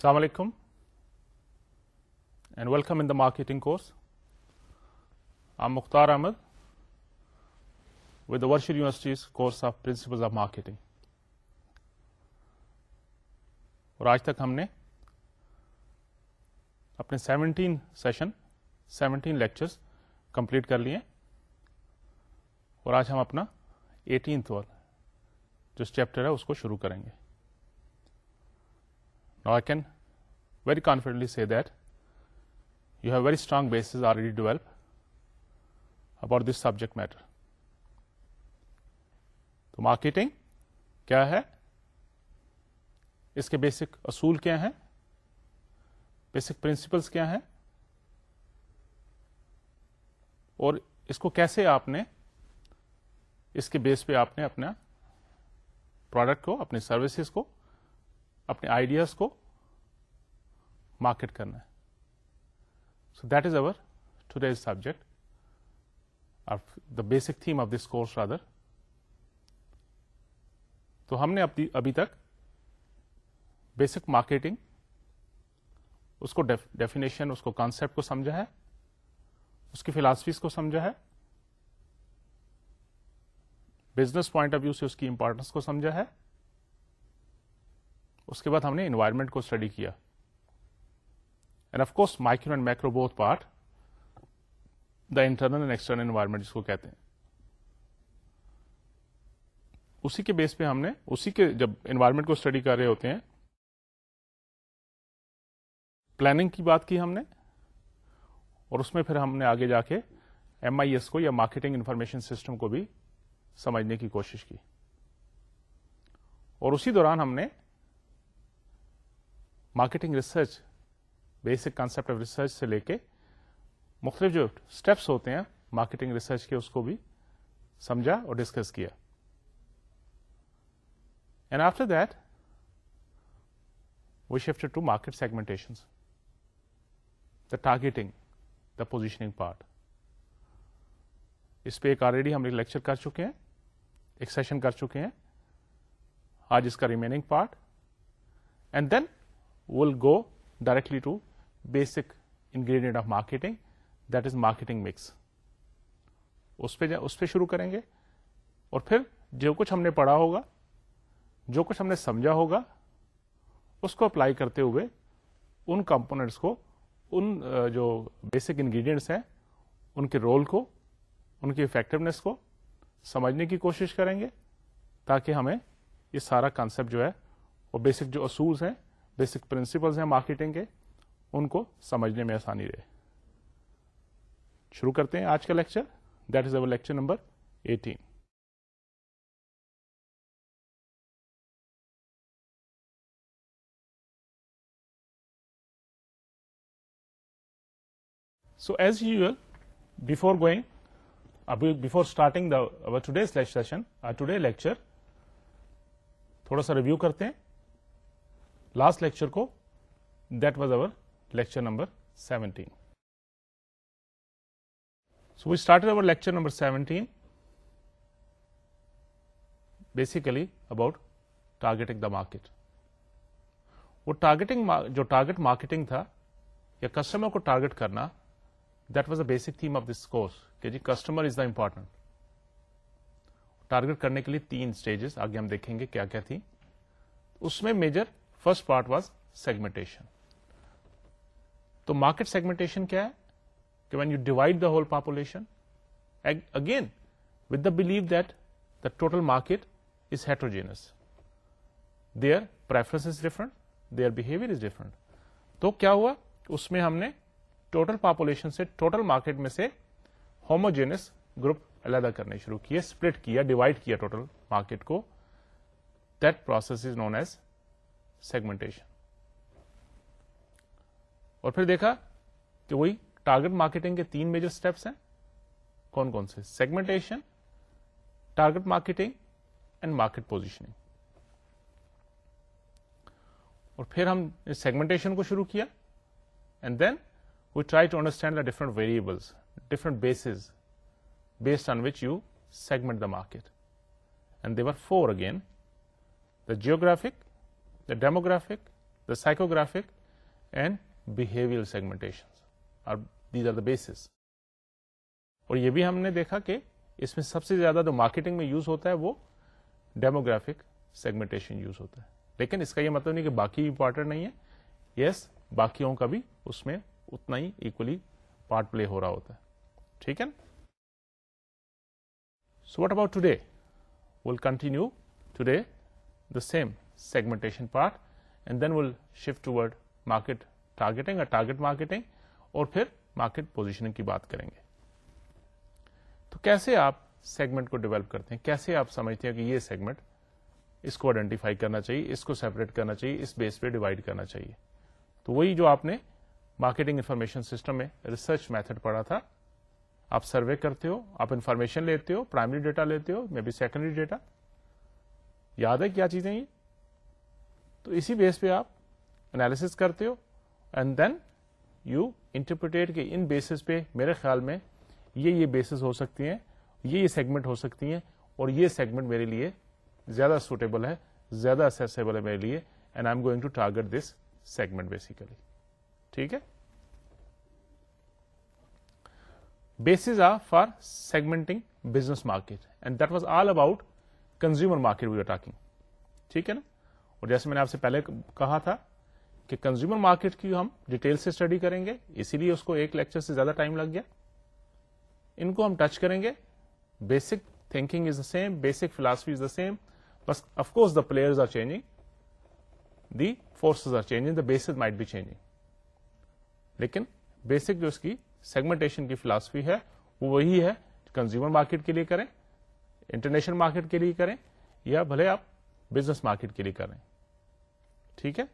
السلام علیکم and welcome in the marketing course Mukhtar Ahmed with the wish universities course of principles of marketing اور آج تک ہم نے اپنے seventeen session seventeen lectures complete کر لیے اور آج ہم اپنا ایٹینتھ اور جو چیپٹر ہے اس کو شروع کریں گے نا can very confidently see that you have very strong bases already develop about this subject matter تو مارکیٹنگ کیا ہے اس کے بیسک اصول کیا ہیں بیسک پرنسپلس کیا ہیں اور اس کو کیسے آپ نے اس کے بیس پہ آپ نے اپنا پروڈکٹ کو اپنی سروسز کو اپنے آئیڈیاز کو مارکیٹ کرنا ہے so that is over to these subject the basic theme of this course other تو ہم نے ابھی تک بیسک مارکیٹنگ اس کو ڈیفینیشن اس کو کانسپٹ کو سمجھا ہے اس کی فلاسفیز کو سمجھا ہے بزنس پوائنٹ آف ویو سے اس کی امپورٹنس کو سمجھا ہے اس کے بعد ہم نے انوائرمنٹ کو اسٹڈی کیا and of course micro and micro both part the internal and external environment جس کو کہتے ہیں اسی کے بیس پہ ہم نے اسی کے جب انوائرمنٹ کو اسٹڈی کر رہے ہوتے ہیں پلاننگ کی بات کی ہم نے اور اس میں پھر ہم نے آگے جا کے ایم آئی ایس کو یا مارکیٹنگ انفارمیشن سسٹم کو بھی سمجھنے کی کوشش کی اور اسی دوران ہم نے marketing research basic concept of research سے لے کے مختلف جو اسٹیپس ہوتے ہیں مارکیٹنگ ریسرچ کے اس کو بھی سمجھا اور ڈسکس کیا and after that we shift to market segmentation the targeting the positioning part اس پہ ایک آلریڈی ہم ایک لیکچر کر چکے ہیں ایک سیشن کر چکے ہیں آج اس کا remaining part and then will go directly to basic ingredient of marketing that is marketing mix اس پہ اس پہ شروع کریں گے اور پھر جو کچھ ہم نے پڑھا ہوگا جو کچھ ہم نے سمجھا ہوگا اس کو اپلائی کرتے ہوئے ان کمپوننٹس کو ان جو بیسک انگریڈینٹس ہیں ان کے رول کو ان کی افیکٹونیس کو سمجھنے کی کوشش کریں گے تاکہ ہمیں یہ سارا کانسیپٹ جو ہے وہ بیسک جو اصول ہیں بیسک پرنسپلس ہیں مارکیٹنگ کے ان کو سمجھنے میں آسانی رہے شروع کرتے ہیں آج کا lecture that is over lecture number eighteen so as usual before going before starting the uh today session today lecture تھوڑا سا ریویو کرتے ہیں لاسٹ لیکچر کو that was over lecture number 17 number about basically about targeting the targeting جو target marketing تھا یا customer کو target کرنا that was the basic theme of this course کہ جی customer is the important target کرنے کے لیے تین اسٹیجز آگے ہم دیکھیں گے کیا کیا تھی اس میں major first part was segmentation تو مارکیٹ سیگمنٹیشن کیا ہے کہ when you divide the whole population again with the believe that the total market is heterogeneous their preference is different their behaviour is different تو کیا ہوا اس میں ہم نے ٹوٹل پاپولیشن سے ٹوٹل مارکیٹ میں سے ہوموجینس گروپ علیحدہ کرنے شروع کیے اسپلٹ کیا ڈیوائڈ کیا ٹوٹل مارکیٹ کو that process is known as segmentation اور پھر دیکھا کہ وہی ٹارگیٹ مارکیٹنگ کے تین میجر اسٹیپس ہیں کون کون سے segmentation target marketing and market positioning اور پھر ہم سیگمنٹیشن کو شروع کیا and then we try to understand the different variables different bases based on which you segment the market and there're four again the geographic the demographic the psychographic and behaviour segmentation اور these are the basis اور یہ بھی ہم نے دیکھا کہ اس میں سب سے زیادہ جو مارکیٹنگ میں یوز ہوتا ہے وہ ڈیموگرافک سیگمنٹیشن یوز ہوتا ہے لیکن اس کا یہ مطلب نہیں کہ باقی امپورٹنٹ نہیں ہے یس yes, باقیوں کا بھی اس میں اتنا ہی اکولی پارٹ پلے ہو رہا ہوتا ہے ٹھیک ہے so what about today will continue today the same segmentation part and then will shift ٹوڈ market targeting اور ٹارگیٹ مارکیٹنگ اور پھر مارکیٹ پوزیشننگ کی بات کریں گے تو کیسے آپ سیگمنٹ کو ڈیولپ کرتے ہیں کیسے آپ سمجھتے ہیں کہ یہ سیگمنٹ اس کو آئیڈینٹیفائی کرنا چاہیے اس کو سیپریٹ کرنا چاہیے اس بیس پہ ڈیوائڈ کرنا چاہیے تو وہی جو آپ نے مارکیٹنگ انفارمیشن سسٹم میں ریسرچ میتھڈ پڑھا تھا آپ سروے کرتے ہو آپ انفارمیشن لیتے ہو پرائمری ڈیٹا لیتے ہو مے بی سیکنڈری ڈیٹا یاد ہے کیا چیزیں یہ تو اسی بیس پہ آپ انالیس کرتے ہو اینڈ دین یو انٹرپریٹیٹ کہ ان بیسس پہ میرے خیال میں یہ یہ بیسس ہو سکتی ہیں یہ یہ سیگمنٹ ہو سکتی ہیں اور یہ سیگمنٹ میرے لیے زیادہ سوٹیبل ہے زیادہ اسیسیبل ہے میرے لیے and I am going to target this segment basically ٹھیک ہے bases a for segmenting business market and that was all about consumer market we are talking ٹھیک ہے نا اور جیسے میں نے آپ سے پہلے کہا تھا کہ کنزیومر مارکیٹ کی ہم ڈیٹیل سے اسٹڈی کریں گے اسی لیے اس کو ایک لیکچر سے زیادہ ٹائم لگ گیا ان کو ہم ٹچ کریں گے basic thinking is the same basic philosophy is the same بس of course the players are change the forces are change the bases might be change لیکن بیسک جو اس کی سیگمنٹیشن کی فلاسفی ہے وہ وہی ہے کنزیومر مارکیٹ کے لیے کریں انٹرنیشنل مارکیٹ کے لیے کریں یا بھلے آپ بزنس مارکیٹ کے لیے کریں ٹھیک ہے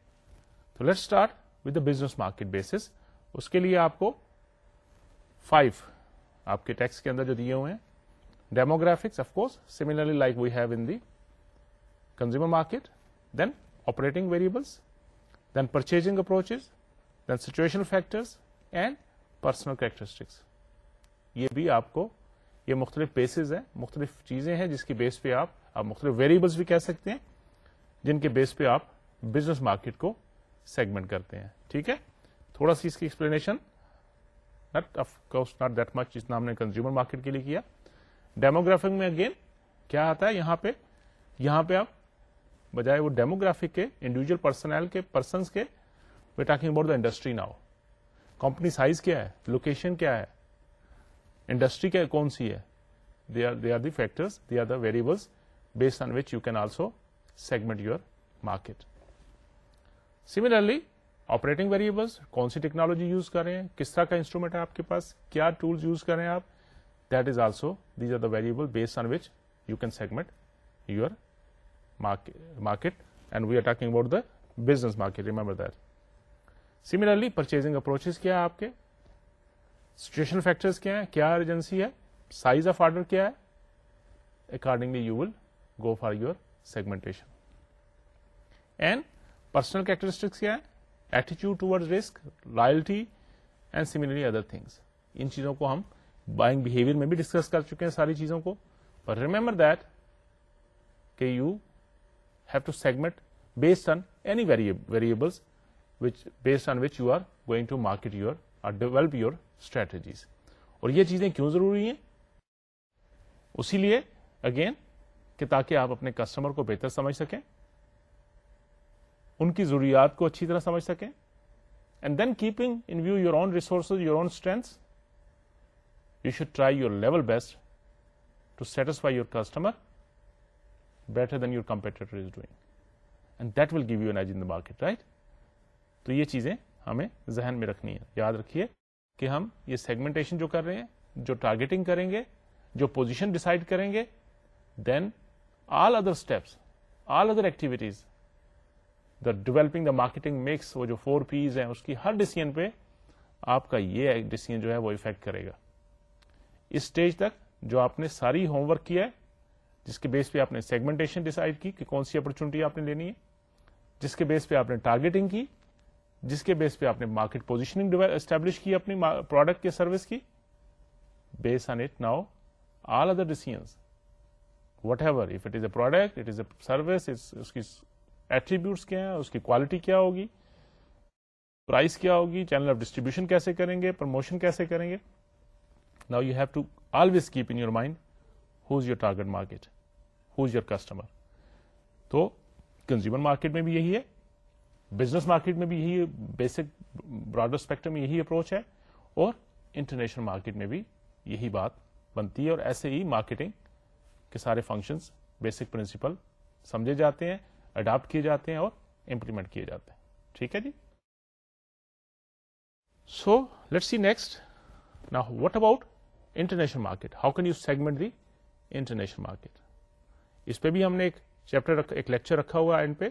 تو let start with the business market basis اس کے لیے آپ کو فائیو آپ کے ٹیکس کے اندر جو دیے ہوئے ہیں demographics of course similarly like we have in the consumer market then operating variables then purchasing approaches then situation factors and personal characteristics یہ بھی آپ کو یہ مختلف بیسز ہیں مختلف چیزیں ہیں جس کی بیس پہ آپ مختلف ویریبلس بھی کہہ سکتے ہیں جن کے بیس پہ آپ بزنس مارکیٹ کو سیگمنٹ کرتے ہیں ٹھیک ہے تھوڑا سی اس کی explanation not of course not that much جس نام نے کنزیومر مارکیٹ کے لیے کیا ڈیموگرافک میں اگین کیا آتا ہے یہاں پہ یہاں پہ آپ بجائے وہ ڈیموگرافک کے انڈیویجل پرسنل کے پرسنس کے we talking about the industry now company size کیا ہے لوکیشن کیا ہے انڈسٹری کیا کون سی ہے they they are are the they are the variables based on which you can also segment your market similarly operating variables کون سی ٹیکنالوجی یوز کر رہے ہیں کس طرح کا انسٹرومینٹ آپ کے پاس کیا ٹولس یوز کر رہے ہیں آپ that is also these are the variable base on which you can segment your market and we are talking about the business market remember that similarly purchasing approaches کیا ہے آپ کے سچویشن فیکٹر کیا ہے کیا ایجنسی ہے size of order کیا ہے accordingly you will go for your segmentation and personal characteristics کیا ہے ایٹیچیوڈ ٹوڈ risk loyalty and similarly other things in چیزوں کو ہم بائنگ بہیویئر میں بھی ڈسکس کر چکے ہیں ساری چیزوں کو پر ریمبر دیٹ کہ you have to segment based on any variables based on which you are going to market your or develop your strategies اور یہ چیزیں کیوں ضروری ہیں اسی لیے اگین کہ تاکہ آپ اپنے کسٹمر کو بہتر سمجھ سکیں ان کی ضروریات کو اچھی طرح سمجھ سکیں and then keeping in view your own resources your own strength you should try your level best to satisfy your customer better than your competitor is doing and that will give you in the market right تو یہ چیزیں ہمیں ذہن میں رکھنی ہے یاد رکھیے کہ ہم یہ سیگمنٹیشن جو کر رہے ہیں جو ٹارگیٹنگ کریں گے جو پوزیشن ڈسائڈ کریں گے then all other steps all other activities the developing the marketing mix وہ جو فور پیز ہیں اس کی ہر ڈیسیزن پہ آپ کا یہ ڈیسیزن جو ہے وہ افیکٹ کرے گا اس اسٹیج تک جو آپ نے ساری ہوم ورک کیا ہے جس کے بیس پہ آپ نے سیگمنٹ کی کہ کون سی اپرچونٹی آپ نے لینی ہے جس کے بیس پہ آپ نے ٹارگیٹنگ کی جس کے بیس پہ آپ نے مارکیٹ پوزیشننگ اسٹیبلش کی اپنی پروڈکٹ کے سروس کی base on it now all other decisions whatever if it is a product it is a service اس کی ایٹریبیوٹس کیا ہیں اس کی کوالٹی کیا ہوگی پرائس کیا ہوگی چینل آف ڈسٹریبیوشن کیسے کریں گے پروموشن کیسے کریں گے نا you have to always keep in your mind who is your target market who is your customer تو کنزیومر مارکیٹ میں بھی یہی ہے بزنس مارکیٹ میں بھی یہی بیسک براڈر اسپیکٹر میں یہی اپروچ ہے اور انٹرنیشنل مارکیٹ میں بھی یہی بات بنتی ہے اور ایسے ہی مارکیٹنگ کے سارے فنکشنس بیسک پرنسپل سمجھے جاتے ہیں اڈاپٹ کیے جاتے ہیں اور امپلیمنٹ کیے جاتے ہیں ٹھیک ہے جی سو لیٹ سی نیکسٹ نا what about international market how can you segment the international market اس پہ بھی ہم نے ایک ایک چیپٹر لیکچر رکھا ہوا اینڈ پہ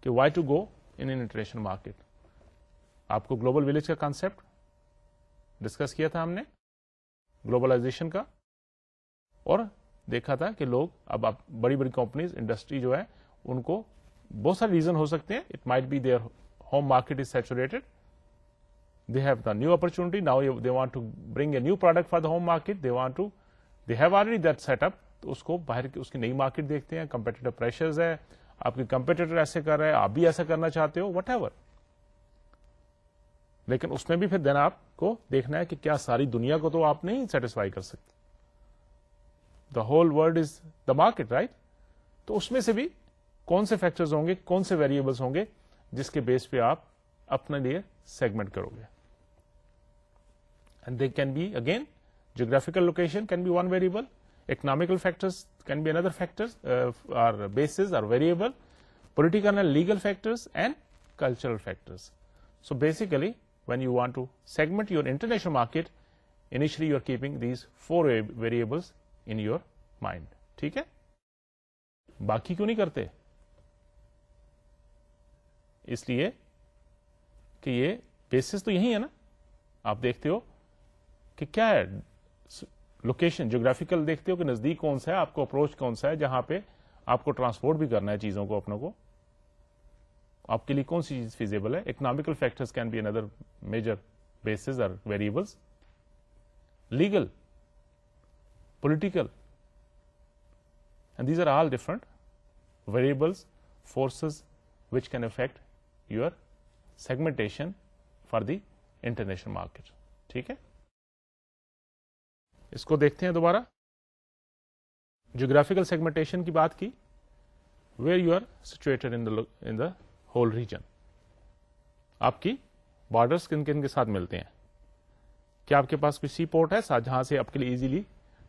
کہ why to go international market آپ کو گلوبل ولیج کا کانسپٹ ڈسکس کیا تھا ہم نے گلوبلائزیشن کا اور دیکھا تھا کہ لوگ اب آپ بڑی بڑی کمپنیز انڈسٹری جو ہے ان کو بہت سارے ریزن ہو سکتے ہیں it might be their home market is saturated they have the new opportunity now they want to bring a new product for the home market they want to they have already that set up تو اس کو باہر اس کی نئی market دیکھتے ہیں competitive pressures ہے آپ کے کمپیٹیٹر ایسے کر رہے ہیں آپ بھی ایسا کرنا چاہتے ہو وٹ ایور لیکن اس میں بھی پھر دین آپ کو دیکھنا ہے کہ کیا ساری دنیا کو تو آپ نہیں سیٹسفائی کر سکتے the whole world is the market right تو اس میں سے بھی کون سے فیکٹرز ہوں گے کون سے ویریبلس ہوں گے جس کے بیس پہ آپ اپنے لیے سیگمنٹ کرو گے and they can be again geographical location can be one variable economical factors can be under our bases or variable political and legal factors and cultural factors so basically when you want to segment your international market initially you are keeping these four variables in your mind ٹھیک ہے باقی کیوں نہیں کرتے اس لیے کہ یہ basis تو یہی ہے نا آپ دیکھتے ہو کہ کیا ہے لوکیشن جیوگرافیکل دیکھتے ہو کہ نزدیک کون سا ہے آپ کو اپروچ کون سا ہے جہاں پہ آپ کو ٹرانسپورٹ بھی کرنا ہے چیزوں کو اپنوں کو آپ کے لیے کون سی چیز فیزیبل ہے economical factor can be under major bases اور variables legal political and these are all different variables forces which can affect segmentation for the international market ٹھیک ہے اس کو دیکھتے ہیں دوبارہ جیوگرافیکل سیگمنٹیشن کی بات کی where you are situated in the whole region آپ کی بارڈرس کن کن کے ساتھ ملتے ہیں کیا آپ کے پاس کوئی سی پورٹ ہے جہاں سے آپ کے لیے ایزیلی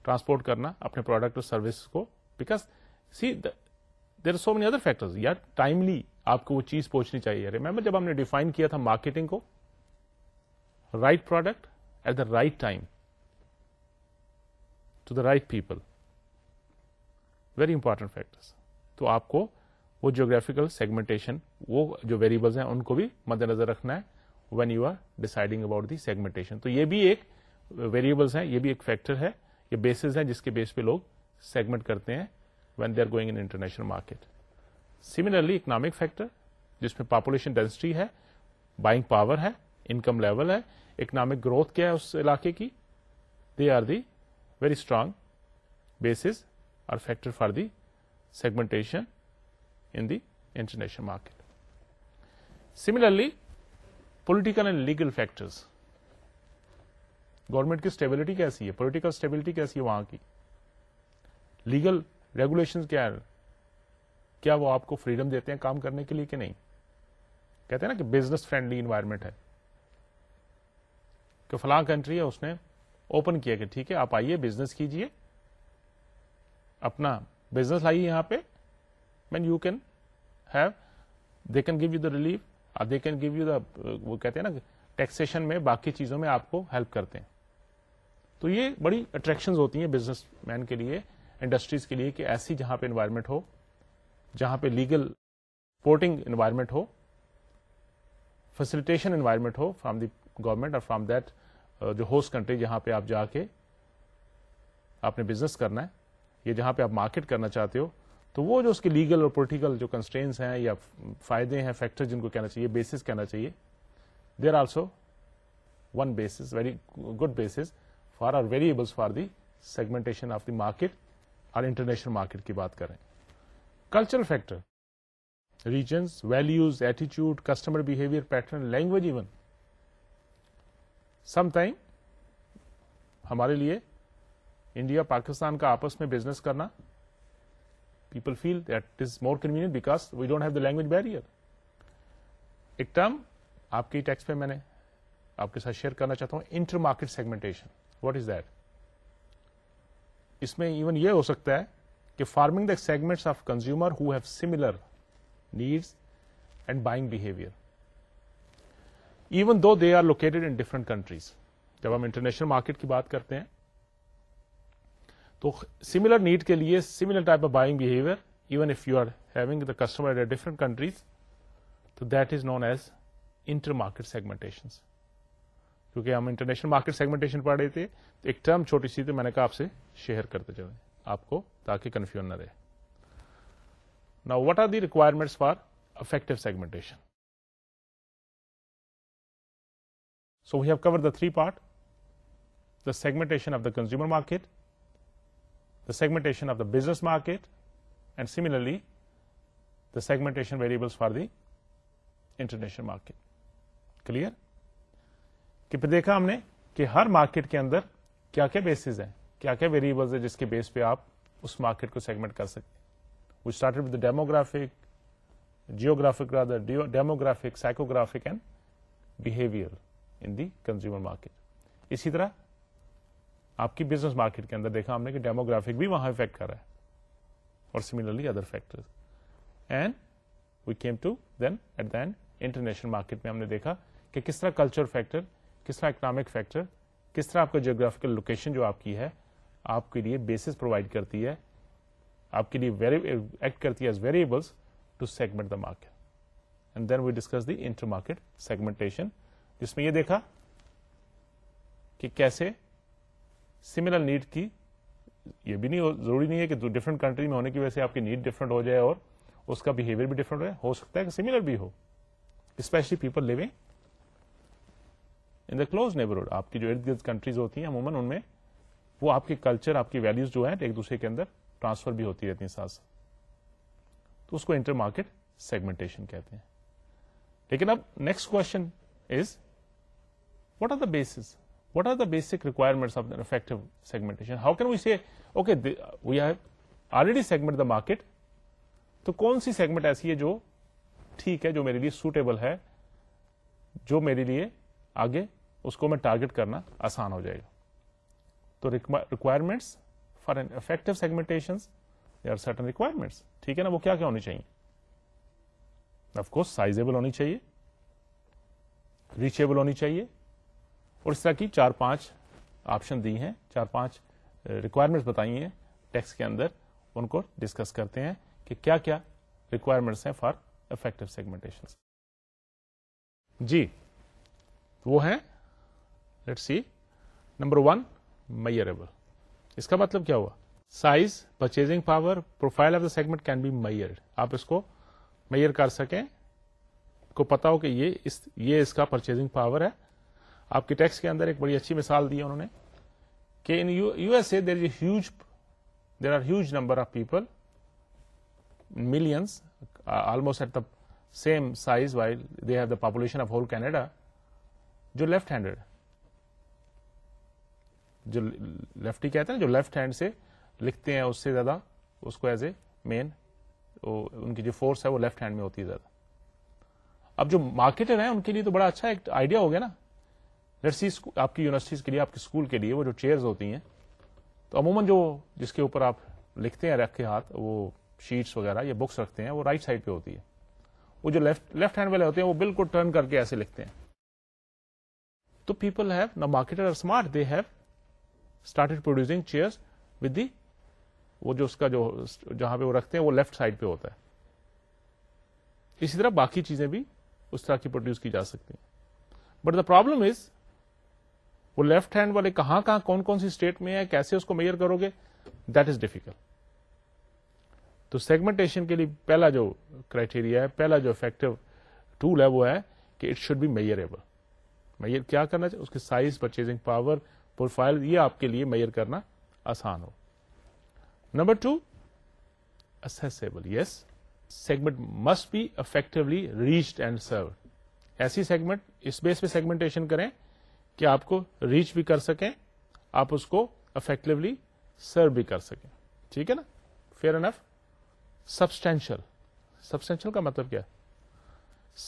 ٹرانسپورٹ کرنا اپنے پروڈکٹ اور سروس کو because see there are so many other factor timely آپ کو وہ چیز پہنچنی چاہیے ریمبر جب ہم نے ڈیفائن کیا تھا مارکیٹنگ کو right product at the right time to the right people very important factor تو آپ کو وہ جیوگرافیکل سیگمنٹیشن وہ جو ویریبلس ہیں ان کو بھی مد نظر رکھنا ہے when you are deciding about the segmentation تو یہ بھی ایک ویریبلس ہیں یہ بھی ایک فیکٹر ہے یہ بیسز ہیں جس کے بیس پہ لوگ سیگمنٹ کرتے ہیں when they are going in international market similarly economic factor جس میں پاپولیشن ڈینسٹی ہے بائنگ پاور ہے انکم لیول ہے اکنامک گروتھ کیا ہے اس علاقے کی they are the very strong bases or factor for the segmentation in the international market similarly political and legal factor government کی اسٹیبلٹی کیسی ہے پولیٹیکل اسٹیبلٹی کیسی ہے وہاں کی لیگل ریگولیشن کیا ہے کیا وہ آپ کو فریڈم دیتے ہیں کام کرنے کے لیے کہ نہیں کہتے ہیں نا کہ بزنس فرینڈلی انوائرمنٹ ہے کہ فلاں کنٹری ہے اس نے اوپن کیا کہ ٹھیک ہے آپ آئیے بزنس بزنس اپنا لائیے یہاں پہ mean you can can have they give you the relief they can give you the وہ کہتے ہیں نا ٹیکسیشن میں باقی چیزوں میں آپ کو ہیلپ کرتے ہیں تو یہ بڑی اٹریکشن ہوتی ہیں بزنس مین کے لیے انڈسٹریز کے لیے کہ ایسی جہاں پہ انوائرمنٹ ہو جہاں پہ لیگل پورٹنگ انوائرمنٹ ہو فیسلٹیشن انوائرمنٹ ہو فرام دی گورنمنٹ اور فرام دیٹ جو ہوسٹ کنٹری جہاں پہ آپ جا کے آپ نے بزنس کرنا ہے یا جہاں پہ آپ مارکیٹ کرنا چاہتے ہو تو وہ جو اس کے لیگل اور پولیٹیکل جو کنسٹرینس ہیں یا فائدے ہیں فیکٹر جن کو کہنا چاہیے بیسس کہنا چاہیے they are also one bases very good bases for or variables for the segmentation of the market اور انٹرنیشنل مارکیٹ کی بات کریں cultural factor regions values ایٹیچیوڈ customer behaviour pattern language even some time ہمارے لیے India Pakistan کا آپس میں business کرنا people feel that is more convenient because we don't have the language barrier ایک ٹرم آپ کے ٹیکس پہ میں نے آپ کے ساتھ شیئر کرنا چاہتا ہوں inter market segmentation what is that اس میں ایون یہ ہو سکتا ہے کہ forming the segment of consumer who have needs and buying behaviour even though they are located in different countries جب ہم انٹرنیشنل مارکیٹ کی بات کرتے ہیں تو سملر نیڈ کے لیے similar type of buying behaviour even if you are having the customer at different countries تو that is known as inter market segmentation کیونکہ ہم انٹرنیشنل مارکیٹ سیگمنٹیشن پڑھ رہے تھے تو ایک ٹرم چھوٹی سی تھی میں نے کہا آپ سے شیئر کرتے جا آپ کو تاکہ کنفیوژ نہ رہے نا what are the requirement for effective segmentation so we have cover the three part the segmentation of the consumer market the segmentation of the business market and similarly the segmentation variables for the international market clear کہ پھر دیکھا ہم نے کہ ہر market کے اندر کیا کیا بیسز ہیں کیا کیا ویریبلز ہے جس کے بیس پہ آپ اس مارکیٹ کو سیگمنٹ کر سکتے start with demographic geographic demographic psychographic and behaviour in the consumer market اسی طرح آپ کی بزنس مارکیٹ کے اندر دیکھا ہم نے کہ ڈیموگرافک بھی وہاں افیکٹ کر رہا ہے اور similarly other factor and we came to then at then international market میں ہم نے دیکھا کہ کس طرح کلچر فیکٹر کس طرح اکنامک فیکٹر کس طرح آپ کا جیوگرافکل لوکیشن جو آپ کی ہے آپ کے لیے بیسس پرووائڈ کرتی ہے آپ کے لیے ایکٹ کرتی ہے variables to segment the market and then we discuss the inter market segment جس میں یہ دیکھا کہ کیسے سملر نیڈ کی یہ بھی نہیں ضروری نہیں ہے کہ ڈفرنٹ کنٹری میں ہونے کی وجہ سے آپ کی نیڈ ڈفرنٹ ہو جائے اور اس کا بہیویئر بھی ڈفرنٹ ہو ہو سکتا ہے کہ سملر بھی ہو especially people living in the close neighbourhood آپ کی جو ارد گرد کنٹریز ہوتی ہیں عموماً ان میں وہ آپ کے کلچر آپ کی ویلوز جو ہیں ایک دوسرے کے اندر ٹرانسفر بھی ہوتی رہتی ہیں ساتھ ساتھ تو اس کو انٹر مارکیٹ سیگمنٹیشن کہتے ہیں لیکن اب next question is what are the base what are the basic requirement effective segmentation how can we so already segment the market تو کون سی سیگمنٹ ایسی ہے جو ٹھیک ہے جو میرے لیے سوٹیبل ہے جو میرے لیے آگے اس کو میں ٹارگیٹ کرنا آسان ہو جائے گا تو requirements for an effective are certain requirements ٹھیک ہے نا وہ کیا کیا ہونی چاہیے آف کورس سائزبل ہونی چاہیے ریچیبل ہونی چاہیے اور اس طرح کی چار پانچ آپشن دی ہیں چار پانچ ریکوائرمنٹس بتائی ہیں ٹیکس کے اندر ان کو ڈسکس کرتے ہیں کہ کیا کیا ریکوائرمنٹس ہیں فار افیکٹو سیگمنٹیشن جی وہ ہیں let see number one measurable اس کا مطلب کیا ہوا size purchasing power profile of the segment can be measure آپ اس کو میئر کر سکیں کو پتا ہو کہ یہ اس یہ اس کا پرچیزنگ پاور ہے آپ کے ٹیکس کے اندر ایک بڑی اچھی مثال دی انہوں نے کہ in U S A there there huge or huge number of people millions almost at the same size why they have the population of whole Canada جو لیفٹ ہینڈیڈ جو لیفٹی کہتے ہیں جو لیفٹ ہینڈ سے لکھتے ہیں اس سے زیادہ اس کو ایز اے مین ان کی جو فورس ہے وہ لیفٹ ہینڈ میں ہوتی ہے زیادہ اب جو مارکیٹر ہیں ان کے لیے تو بڑا اچھا ایک آئیڈیا ہو گیا نا آپ کی یونیورسٹیز کے لیے آپ کے کے اسکول لیے وہ جو چیئرز ہوتی ہیں تو عموماً جو جس کے اوپر آپ لکھتے ہیں رکھ کے ہاتھ وہ شیٹس وغیرہ یا بکس رکھتے ہیں وہ رائٹ سائڈ پہ ہوتی ہے وہ جو لیفٹ لیفٹ ہینڈ والے ہوتے ہیں وہ بالکل ٹرن کر کے ایسے لکھتے ہیں تو پیپل ہیو نا marketer smart they have producing chairs with the وہ جو اس کا جو جہاں پہ وہ رکھتے ہیں وہ لیفٹ سائڈ پہ ہوتا ہے اسی طرح باقی چیزیں بھی اس طرح کی پروڈیوس کی جا سکتی ہیں بٹ دا پرابلم از وہ لیفٹ ہینڈ والے کہاں کہاں کون کون سی اسٹیٹ میں ہے کیسے اس کو میئر کرو گے دیٹ از ڈیفیکلٹ تو سیگمنٹیشن کے لیے پہلا جو کرائٹیریا ہے پہلا جو افیکٹو ٹول ہے وہ ہے کہ it should be measurable measure کیا کرنا چاہیے اس کی سائز پرچیزنگ پاور پروفائل یہ آپ کے لیے میئر کرنا آسان ہو number two accessible yes segment must be effectively reached and serve ایسی سیگمنٹ اس بیس پہ سیگمنٹیشن کریں کہ آپ کو ریچ بھی کر سکیں آپ اس کو افیکٹولی سرو بھی کر سکیں ٹھیک ہے نا فیئر انف سبسٹینشل سبسٹینشل کا مطلب کیا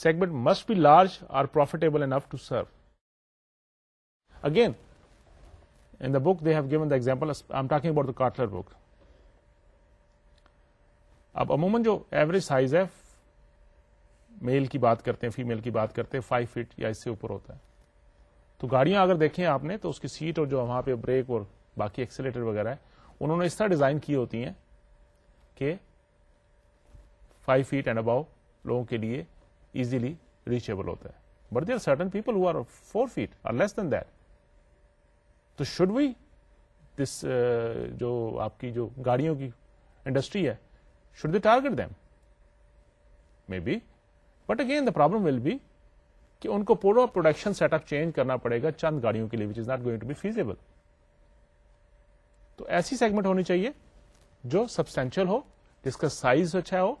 segment must be large or profitable enough to serve again book they have given the example in that book اب عموماً جو ایوریج سائز ہے میل کی بات کرتے ہیں فیمل کی بات کرتے ہیں فائیو فٹ یا اس سے اوپر ہوتا ہے تو گاڑیاں اگر دیکھیں آپ نے تو اس کی سیٹ اور جو وہاں پہ بریک اور باقی ایکسیلیٹر وغیرہ ہے انہوں نے اس طرح ڈیزائن کی ہوتی ہیں کہ فائیو فیٹ اینڈ اباؤ لوگوں کے لیے ایزیلی ریچیبل ہوتا ہے but they certain people who are four feet or less than that تو شوڈ وی دس جو آپ کی جو گاڑیوں کی انڈسٹری ہے should the target them may be but again the problem will be کہ ان کو پورا پروڈکشن سیٹ اپ چینج کرنا پڑے گا چند گاڑیوں کے لیے which is not going to be feasible تو ایسی سیگمنٹ ہونی چاہیے جو سبسٹینشل ہو جس کا سائز اچھا ہو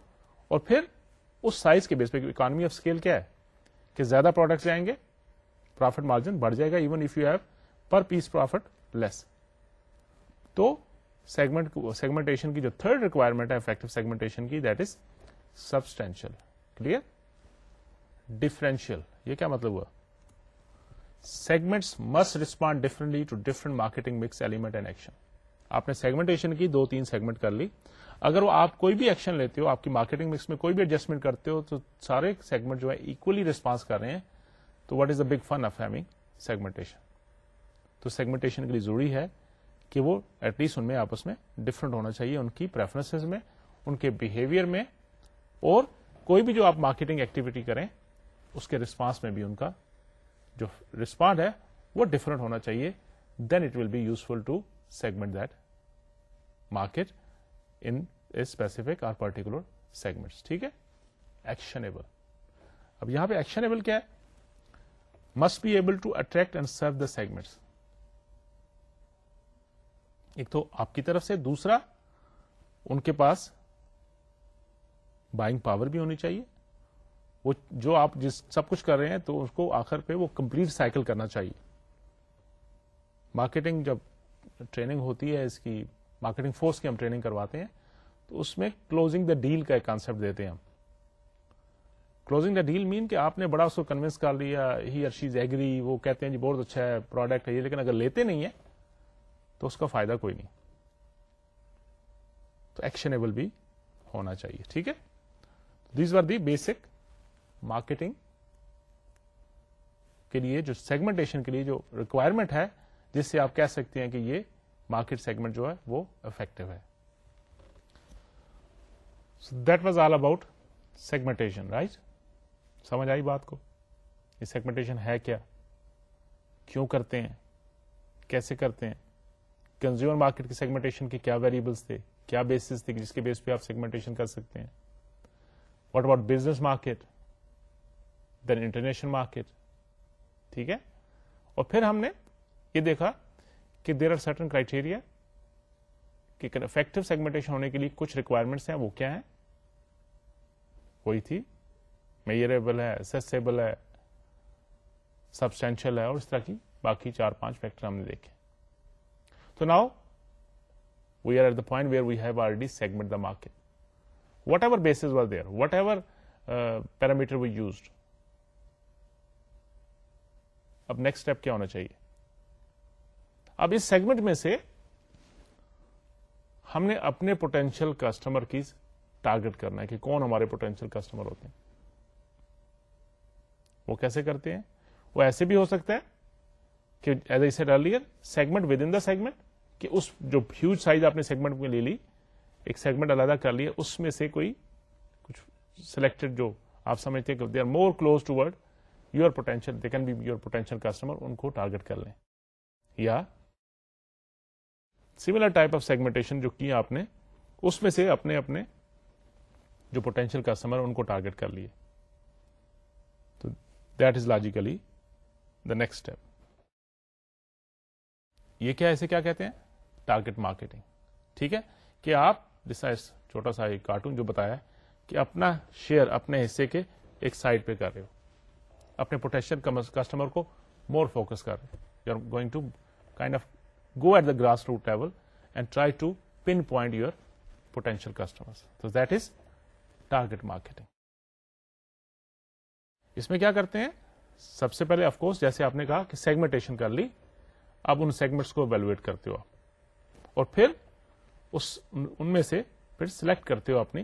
اور پھر اس سائز کے بیس پہ اکانمی آف اسکیل کیا ہے کہ زیادہ پروڈکٹس جائیں گے پروفٹ مارجن بڑھ جائے گا even if you have per piece profit less تو سیگمنٹ سیگمنٹیشن کی جو تھرڈ ریکوائرمنٹ ہے افیکٹو سیگمنٹیشن کی that is substantial clear differential یہ کیا مطلب ہوا segments must respond differently to different marketing mix element and action آپ نے سیگمنٹیشن کی دو تین سیگمنٹ کر لی اگر وہ آپ کوئی بھی ایکشن لیتے ہو آپ کی مارکیٹنگ مکس میں کوئی بھی ایڈجسٹمنٹ کرتے ہو تو سارے سیگمنٹ جو ہے اکولی ریسپانس کر رہے ہیں تو what is the big fun of having segmentation تو سیگمنٹیشن کے لیے ضروری ہے کہ وہ ایٹ لیسٹ ان میں آپس میں ڈفرنٹ ہونا چاہیے ان کی پریفرنسز میں ان کے بہیویئر میں اور کوئی بھی جو آپ مارکیٹنگ ایکٹیویٹی کریں اس کے ریسپانس میں بھی ان کا جو ریسپانڈ ہے وہ ڈفرنٹ ہونا چاہیے then it will be useful to segment that market in specific particular segments ٹھیک ہے ایکشنیبل اب یہاں پہ ایکشنبل کیا ہے must be able to attract and serve the segments ایک تو آپ کی طرف سے دوسرا ان کے پاس بائنگ پاور بھی ہونی چاہیے وہ جو آپ جس سب کچھ کر رہے ہیں تو اس کو آخر پہ وہ کمپلیٹ سائیکل کرنا چاہیے مارکیٹنگ جب ٹریننگ ہوتی ہے اس کی مارکیٹنگ فورس کی ہم ٹریننگ کرواتے ہیں تو اس میں کلوزنگ دا ڈیل کا ایک کانسپٹ دیتے ہیں ہم کلوزنگ دا ڈیل مین کہ آپ نے بڑا اس کو کنوینس کر لیا ہی ارشیز ایگری وہ کہتے ہیں جی بہت اچھا ہے پروڈکٹ ہے یہ لیکن اگر لیتے نہیں ہیں تو اس کا فائدہ کوئی نہیں تو ایکشنیبل بھی ہونا چاہیے ٹھیک ہے these are the basic marketing کے لیے جو سیگمنٹیشن کے لیے جو ریکوائرمنٹ ہے جس سے آپ کہہ سکتے ہیں کہ یہ مارکیٹ سیگمنٹ جو ہے وہ افیکٹو ہے that was all about segmentation right سمجھ آئی بات کو یہ سیگمنٹیشن ہے کیا کیوں کرتے ہیں کیسے کرتے ہیں کنزیومر مارکیٹ کے سیگمنٹیشن کے کیا ویریبلس تھے کیا بیسز تھے جس کے بیس پہ آپ سیگمنٹیشن کر سکتے ہیں what about business market then international market ٹھیک ہے اور پھر ہم نے یہ دیکھا کہ there are certain criteria effective segmentation ہونے کے لیے کچھ ریکوائرمنٹس ہیں وہ کیا ہے وہی تھی میئربل ہے سبسٹینشیل ہے اور اس طرح کی باقی چار پانچ فیکٹر ہم نے دیکھے now we are at the point where we have already segment the market whatever base there, whatever parameter we used اب نیکسٹ اسٹیپ کیا ہونا چاہیے اب اس سیگمنٹ میں سے ہم نے اپنے پوٹینشیل کسٹمر کی ٹارگیٹ کرنا ہے کہ کون ہمارے پوٹینشیل کسٹمر ہوتے ہیں وہ کیسے کرتے ہیں وہ ایسے بھی ہو سکتا ہے کہ as I said earlier segment within the segment کہ اس جو ہیوج سائز آپ نے سیگمنٹ میں لے لی ایک سیگمنٹ علیحدہ کر لیا اس میں سے کوئی کچھ سلیکٹڈ جو آپ سمجھتے ہیں کہ they they are more close toward your your potential potential can be customer ان کو ٹارگیٹ کر لیں یا سملر ٹائپ آف سیگمنٹیشن جو کی آپ نے اس میں سے اپنے اپنے جو پوٹینشیل کسٹمر ان کو ٹارگیٹ کر لیے تو that is logically the next step یہ کیا اسے کیا کہتے ہیں ٹارگیٹ مارکیٹنگ ٹھیک ہے کہ آپ جیسا چھوٹا سا ایک کارٹون جو بتایا کہ اپنا شیئر اپنے حصے کے ایک سائڈ پہ کر رہے ہو اپنے پوٹینشیل کسٹمر کو مور فوکس کر رہے ہو you are going to kind of go at the grass root level and try to pinpoint your potential customer تو دیٹ از ٹارگیٹ مارکیٹنگ اس میں کیا کرتے ہیں سب سے پہلے افکوس جیسے آپ نے کہا کہ سیگمنٹیشن کر لی اب ان سیگمنٹس کو ویلویٹ کرتے ہو آپ اور پھر اس ان میں سے پھر سلیکٹ کرتے ہو اپنی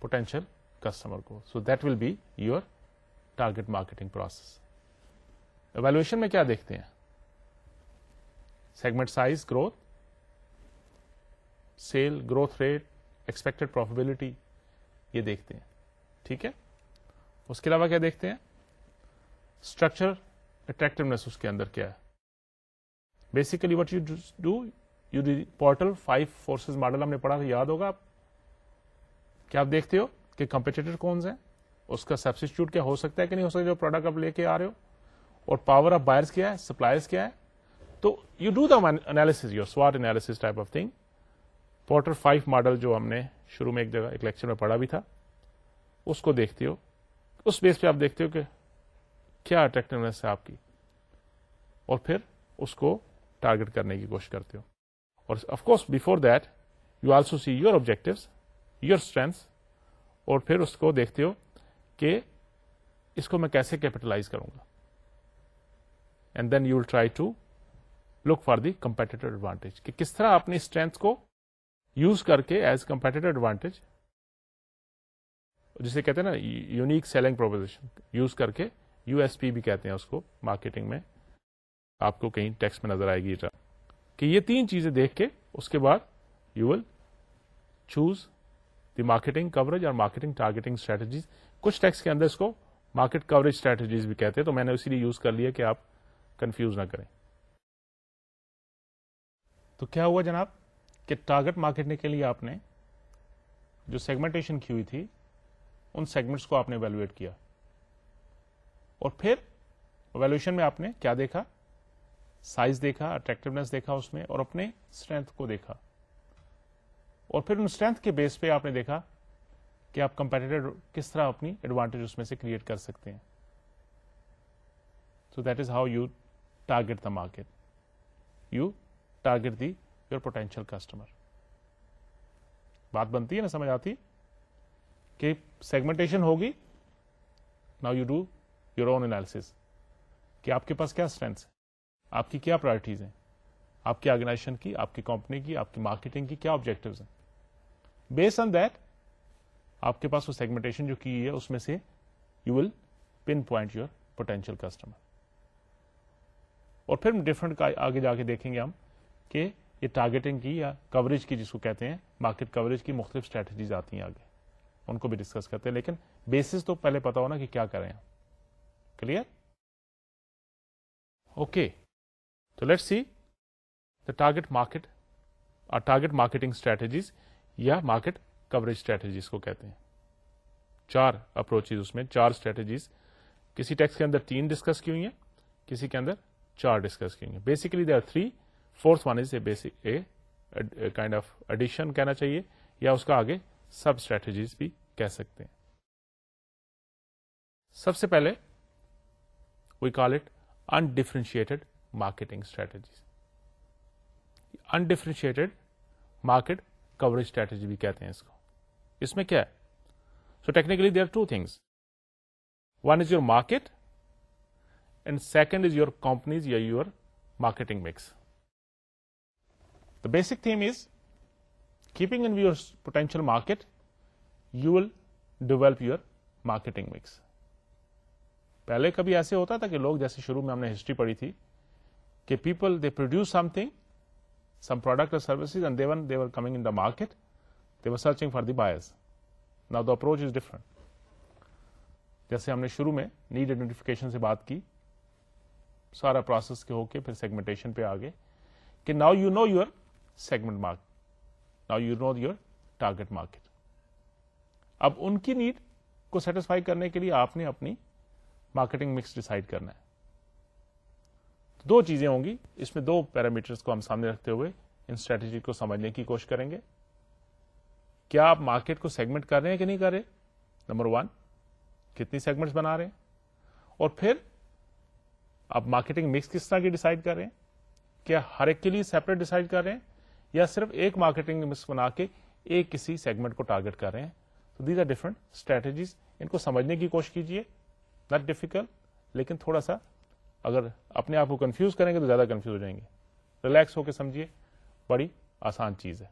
پوٹینشیل کسٹمر کو so that will be your target marketing process evaluation میں کیا دیکھتے ہیں segment size growth sale growth rate expected profitability یہ دیکھتے ہیں ٹھیک ہے اس کے علاوہ کیا دیکھتے ہیں اسٹرکچر اٹریکٹونیس اس کے اندر کیا ہے basically what you do you the Porter five forces model ہم نے پڑھا یاد ہوگا آپ کیا آپ دیکھتے ہو کہ کمپیٹیٹر کونز ہیں اس کا سبسٹیچیوٹ کیا ہو سکتا ہے کہ نہیں ہو سکتا جو پروڈکٹ آپ لے کے آ رہے ہو اور پاور آف بائرس کیا ہے سپلائرس کیا ہے تو you do this you سواٹ analysis type of thing Porter five model جو ہم نے شروع میں ایک جگہ ایک لیکچر میں پڑھا بھی تھا اس کو دیکھتے ہو اس بیس پہ آپ دیکھتے ہو کہ کیا اٹریکٹونیس ہے آپ کی اور پھر اس کو ٹارگیٹ کرنے کی کوشش کرتے ہو اور of course before that you also see your objective your strength اور پھر اس کو دیکھتے ہو کہ اس کو میں کیسے کیپیٹلائز کروں گا and then you will try to look for the competitive advantage کہ کس طرح اپنی اسٹرینتھ کو یوز کر کے ایز کمپیٹیٹو ایڈوانٹیج جسے کہتے ہیں نا یونیک سیلنگ پروپوزیشن یوز کر کے یو ایس پی بھی کہتے ہیں اس کو مارکیٹنگ میں آپ کو کہیں ٹیکس میں نظر آئے گی یہ کہ یہ تین چیزیں دیکھ کے اس کے بعد you will choose the marketing coverage اور مارکیٹنگ ٹارگیٹنگ اسٹریٹجیز کچھ ٹیکس کے اندر اس کو مارکیٹ کوریج اسٹریٹجیز بھی کہتے ہیں تو میں نے اسی لیے یوز کر لیا کہ آپ کنفیوز نہ کریں تو کیا ہوا جناب کہ ٹارگیٹ مارکیٹنگ کے لیے آپ نے جو سیگمنٹیشن کی ہوئی تھی ان سیگمنٹس کو آپ نے ویلویٹ کیا اور پھر ویلویشن میں آپ نے کیا دیکھا سائز دیکھا اٹریکٹونیس دیکھا اس میں اور اپنے اسٹرینتھ کو دیکھا اور پھر ان اسٹرینتھ کے بیس پہ آپ نے دیکھا کہ آپ کمپیٹیٹر کس طرح اپنی ایڈوانٹیج اس میں سے کریٹ کر سکتے ہیں so that is how you target the market you target the your potential customer بات بنتی ہے نا سمجھ آتی کہ سیگمنٹیشن ہوگی now you do your own analysis کہ آپ کے پاس کیا اسٹرینتھ ہے آپ کی کیا پرائرٹیز ہیں آپ کی آرگنائزیشن کی آپ کی کمپنی کی آپ کی کی مارکیٹنگ کیا آبجیکٹوز ہیں بیس آن دیٹ آپ کے پاس سیگمنٹیشن سیگمنٹ کی ہے اس میں سے you will pin point your potential customer اور پھر ڈفرنٹ آگے جا کے دیکھیں گے ہم کہ یہ ٹارگیٹنگ کی یا کوریج کی جس کو کہتے ہیں مارکیٹ کوریج کی مختلف اسٹریٹجیز آتی ہیں آگے ان کو بھی ڈسکس کرتے ہیں لیکن بیسس تو پہلے پتا ہونا کہ کیا کریں کلیئر اوکے okay. تو let see the target market اور ٹارگیٹ مارکیٹنگ اسٹریٹجیز یا مارکیٹ کوریج اسٹریٹجیز کو کہتے ہیں چار اپروچ اس میں چار اسٹریٹجیز کسی ٹیکس کے اندر تین ڈسکس کی ہوئی ہیں کسی کے اندر چار ڈسکس کی ہوئی ہیں basically they are three forces a basic a kind of addition کہنا چاہیے یا اس کا آگے سب اسٹریٹجیز بھی کہہ سکتے ہیں سب سے پہلے we call it undifferentiated marketing strategies undifferentiated market coverage strategy بھی کہتے ہیں اس کو اس میں کیا ہے so technically they are two things one is your market and second is your companies یا your marketing mix the basic theme is keeping in your potential market you will develop your marketing mix پہلے کبھی ایسے ہوتا تھا کہ لوگ جیسے شروع میں ہم نے ہسٹری پڑھی تھی کہ people they produce something some product services and then they're coming in the market they were searching for the buyers نا دا اپروچ از ڈفرنٹ جیسے ہم نے شروع میں نیڈ آئیڈینٹیفکیشن سے بات کی سارا پروسیس کے ہو کے پھر سیگمنٹیشن پہ آگے کہ now you know your segment market now you know your target market اب ان کی نیڈ کو سیٹسفائی کرنے کے لیے آپ نے اپنی مارکیٹنگ مکس ڈیسائڈ کرنا ہے دو چیزیں ہوں گی اس میں دو پیرامیٹرز کو ہم سامنے رکھتے ہوئے ان اسٹریٹجی کو سمجھنے کی کوشش کریں گے کیا آپ مارکیٹ کو سیگمنٹ کر رہے ہیں کہ نہیں کر رہے نمبر ون کتنی سیگمنٹ بنا رہے ہیں اور پھر آپ مارکیٹنگ مکس کس طرح کی ڈیسائڈ کر رہے ہیں کیا ہر ایک کے لیے سیپریٹ ڈیسائڈ کر رہے ہیں یا صرف ایک مارکیٹنگ مکس بنا کے ایک کسی سیگمنٹ کو ٹارگیٹ کر رہے ہیں تو دیز آر ڈفرنٹ اسٹریٹجیز ان کو سمجھنے کی کوشش کیجیے ناٹ ڈیفیکلٹ لیکن تھوڑا سا اگر اپنے آپ کو کنفیوز کریں گے تو زیادہ کنفیوز ہو جائیں گے ریلیکس ہو کے سمجھیے بڑی آسان چیز ہے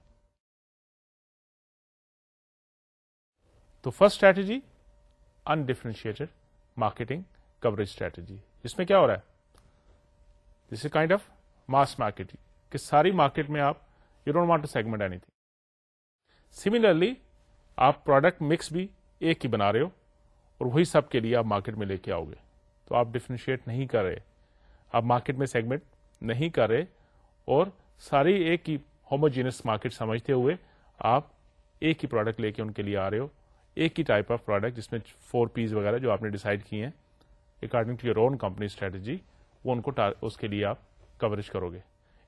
تو first strategy undifferentiated marketing coverage strategy اس میں کیا ہو رہا ہے this kind of mass market کہ ساری مارکیٹ میں آپ you don't want segment anything similarly آپ پروڈکٹ مکس بھی ایک ہی بنا رہے ہو اور وہی سب کے لیے آپ مارکیٹ میں لے کے آؤ گے تو آپ ڈیفرینشیٹ نہیں کر رہے آپ مارکیٹ میں سیگمنٹ نہیں کر رہے اور ساری ایک ہی ہوموجینس مارکیٹ سمجھتے ہوئے آپ ایک ہی پروڈکٹ لے کے ان کے لیے آ رہے ہو ایک ہی ٹائپ آف پروڈکٹ جس میں فور پیس وغیرہ جو آپ نے ڈیسائڈ کیے ہیں according to your own company strategy وہ ان کو اس کے لیے آپ کوریج کرو گے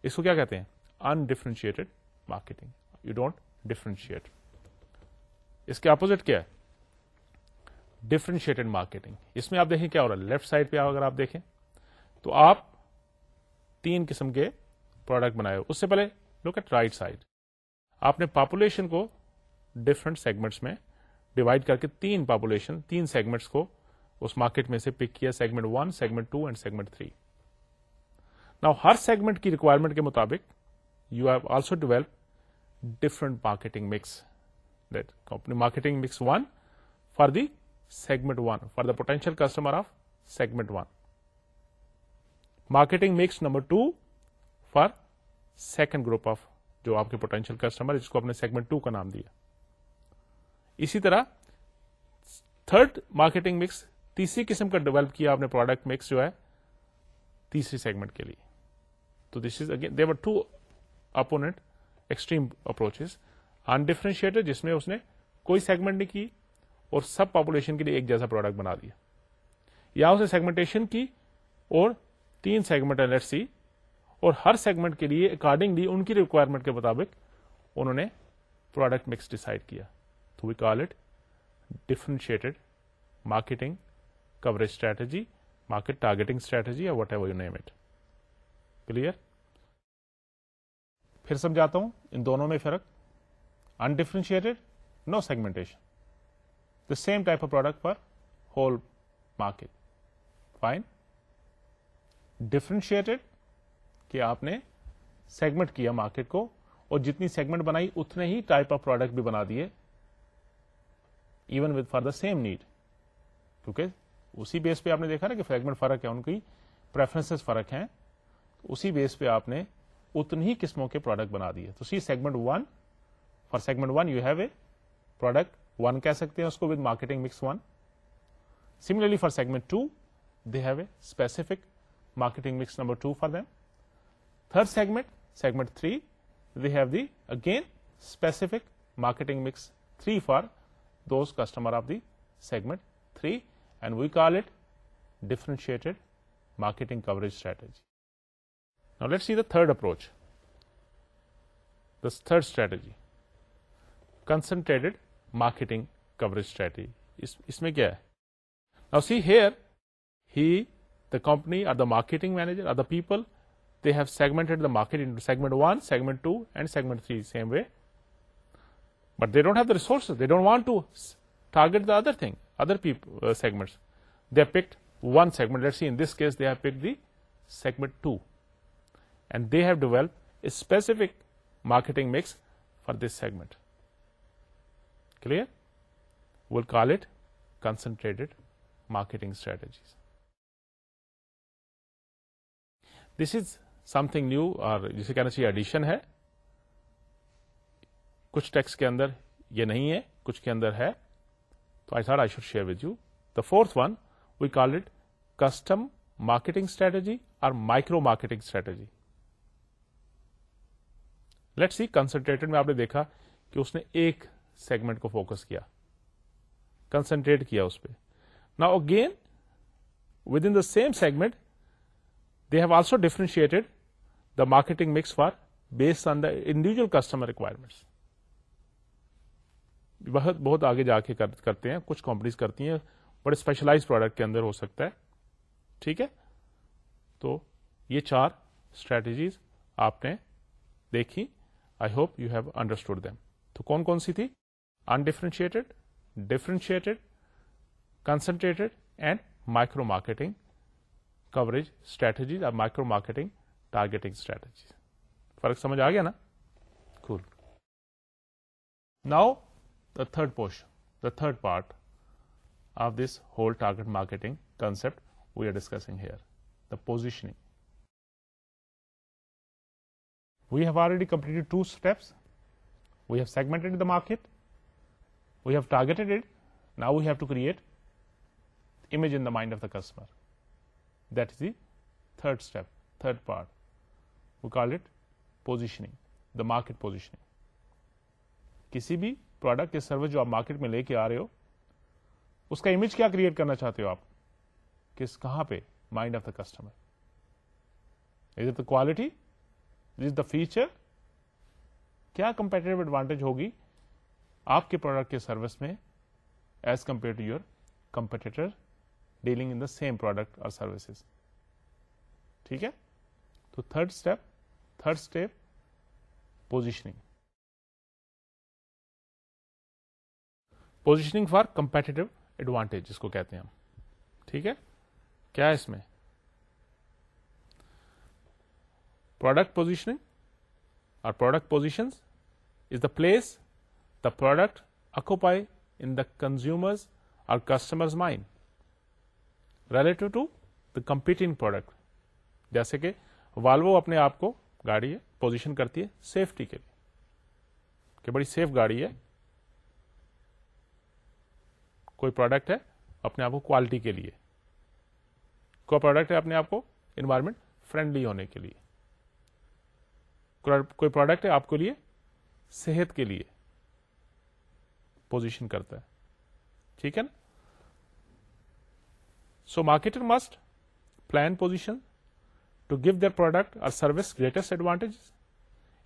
اس کو کیا کہتے ہیں undifferentiated marketing you don't differentiate اس کے اپوزٹ کیا ہے ڈفرینشیٹڈ مارکیٹنگ اس میں آپ دیکھیں کیا ہو رہا ہے لیفٹ سائڈ پہ اگر آپ دیکھیں تو آپ تین قسم کے پروڈکٹ بنائے اس سے پہلے لوک ایٹ رائٹ سائڈ آپ نے پاپولیشن کو ڈفرنٹ سیگمنٹس میں ڈیوائڈ کر کے تین پاپولیشن تین سیگمنٹس کو اس مارکیٹ میں سے پک کیا segment one segment two and segment three now Hare segment کی ریکوائرمنٹ کے مطابق you have also develop different marketing mix that company marketing mix one for the segment one for the potential customer of segment one marketing mix number two for second group of جو آپ کے potential customer جس کو آپ نے segment two کا نام دیا اسی طرح تھرڈ مارکیٹنگ مکس تیسری قسم کا ڈیولپ کیا آپ نے پروڈکٹ مکس جو ہے تیسری سیگمنٹ کے لیے تو this is again they're two opponent extreme approach undifferentiated جس میں اس نے کوئی سیگمنٹ نہیں کی اور سب پاپولیشن کے لیے ایک جیسا پروڈکٹ بنا دیا یا اس نے سیگمنٹیشن کی اور تین سیگمنٹ سی اور ہر سیگمنٹ کے لیے اکارڈنگلی ان کی ریکوائرمنٹ کے مطابق انہوں نے پروڈکٹ مکس ڈیسائڈ کیا تو we call it marketing coverage strategy market targeting strategy اور whatever you name it clear پھر سمجھاتا ہوں ان دونوں میں فرق undifferentiated no segmentation same type of product for whole market fine differentiate کہ آپ نے سیگمنٹ کیا مارکیٹ کو اور جتنی سیگمنٹ بنائی اتنے ہی ٹائپ آف پروڈکٹ بھی بنا دیے even with for the same need کیونکہ اسی بیس پہ آپ نے دیکھا نا کہ فریگمنٹ فرق ہے ان کی پرفرنس فرق ہیں اسی بیس پہ آپ نے اتنی ہی قسموں کے پروڈکٹ بنا دیے تو see segment one for segment one you have a product one کہہ سکتے ہیں اس کو with marketing mix one similarly for segment two they have a specific marketing mix number two for third segment segment three they have the again specific marketing mix three for those customer of the segment three and we call it differentiated marketing coverage strategy نا let see the third approach the third strategy concentrated marketing coverage strategy اس میں کیا ہے now see here he the company or the marketing manager or the people they have segment the market segment one segment two and segment three same way but they don't have the resource they don't want to target the other thing other people segment they've picked one segment see in this case they have pick the segment two and they have develop a specific marketing mix for this segment clear will call it concentrated marketing strategies this is something new اور جسے کہنا چاہیے edition ہے کچھ tax کے اندر یہ نہیں ہے کچھ کے اندر ہے تو I thought I should share with you the fourth one we call it custom marketing strategy اور micro marketing strategy let see concentrated میں آپ نے دیکھا کہ اس نے ایک سیگمنٹ کو فوکس کیا کنسنٹریٹ کیا اس پہ نا again with in the same segment they have also differentiated the marketing mix for base on the individual customer requirements بہت بہت آگے جا کے کرتے ہیں کچھ کمپنیز کرتی ہیں بڑے اسپیشلائز پروڈکٹ کے اندر ہو سکتا ہے ٹھیک ہے تو یہ چار اسٹریٹجیز آپ نے دیکھی I hope you have understood them تو کون کون سی تھی undifferentiated differentiated concentrated and micro marketing coverage strategies اور مائکرو مارکیٹنگ ٹارگیٹنگ اسٹریٹجیز فرق سمجھ آ گیا نا کل now the third portion the third part of this whole target marketing concept we are discussing here the positioning we have already complete two steps we have segment market have target it نا we have to create image in the mind of the customer third step third part we call it positioning the market positioning کسی بھی product کی service جو آپ market میں لے کے آ رہے ہو اس کا امیج کیا کریٹ کرنا چاہتے ہو آپ کس کہاں پہ mind of the customer is is the quality is is the future کیا کمپیریٹو ایڈوانٹیج ہوگی آپ کے پروڈکٹ کے سروس میں as compare to your competitor dealing in the same product اور سروسز ٹھیک ہے تو third step third step positioning positioning for competitive advantage جس کو کہتے ہیں ہم ٹھیک ہے کیا ہے اس میں پروڈکٹ پوزیشننگ اور product position is the place product occupy in the consumers اور customers mind relative to the competing product جیسے کہ والو اپنے آپ کو گاڑی ہے پوزیشن کرتی ہے سیفٹی کے لیے کہ بڑی سیف گاڑی ہے کوئی پروڈکٹ ہے اپنے آپ کو کوالٹی کے لیے کوئی پروڈکٹ ہے اپنے آپ کو انوائرمنٹ فرینڈلی ہونے کے لیے کوئی پروڈکٹ ہے آپ کو لیے صحت کے لیے پوزیشن کرتا ہے ٹھیک ہے نا so marketer must plan position to give their product اور service greatest advantage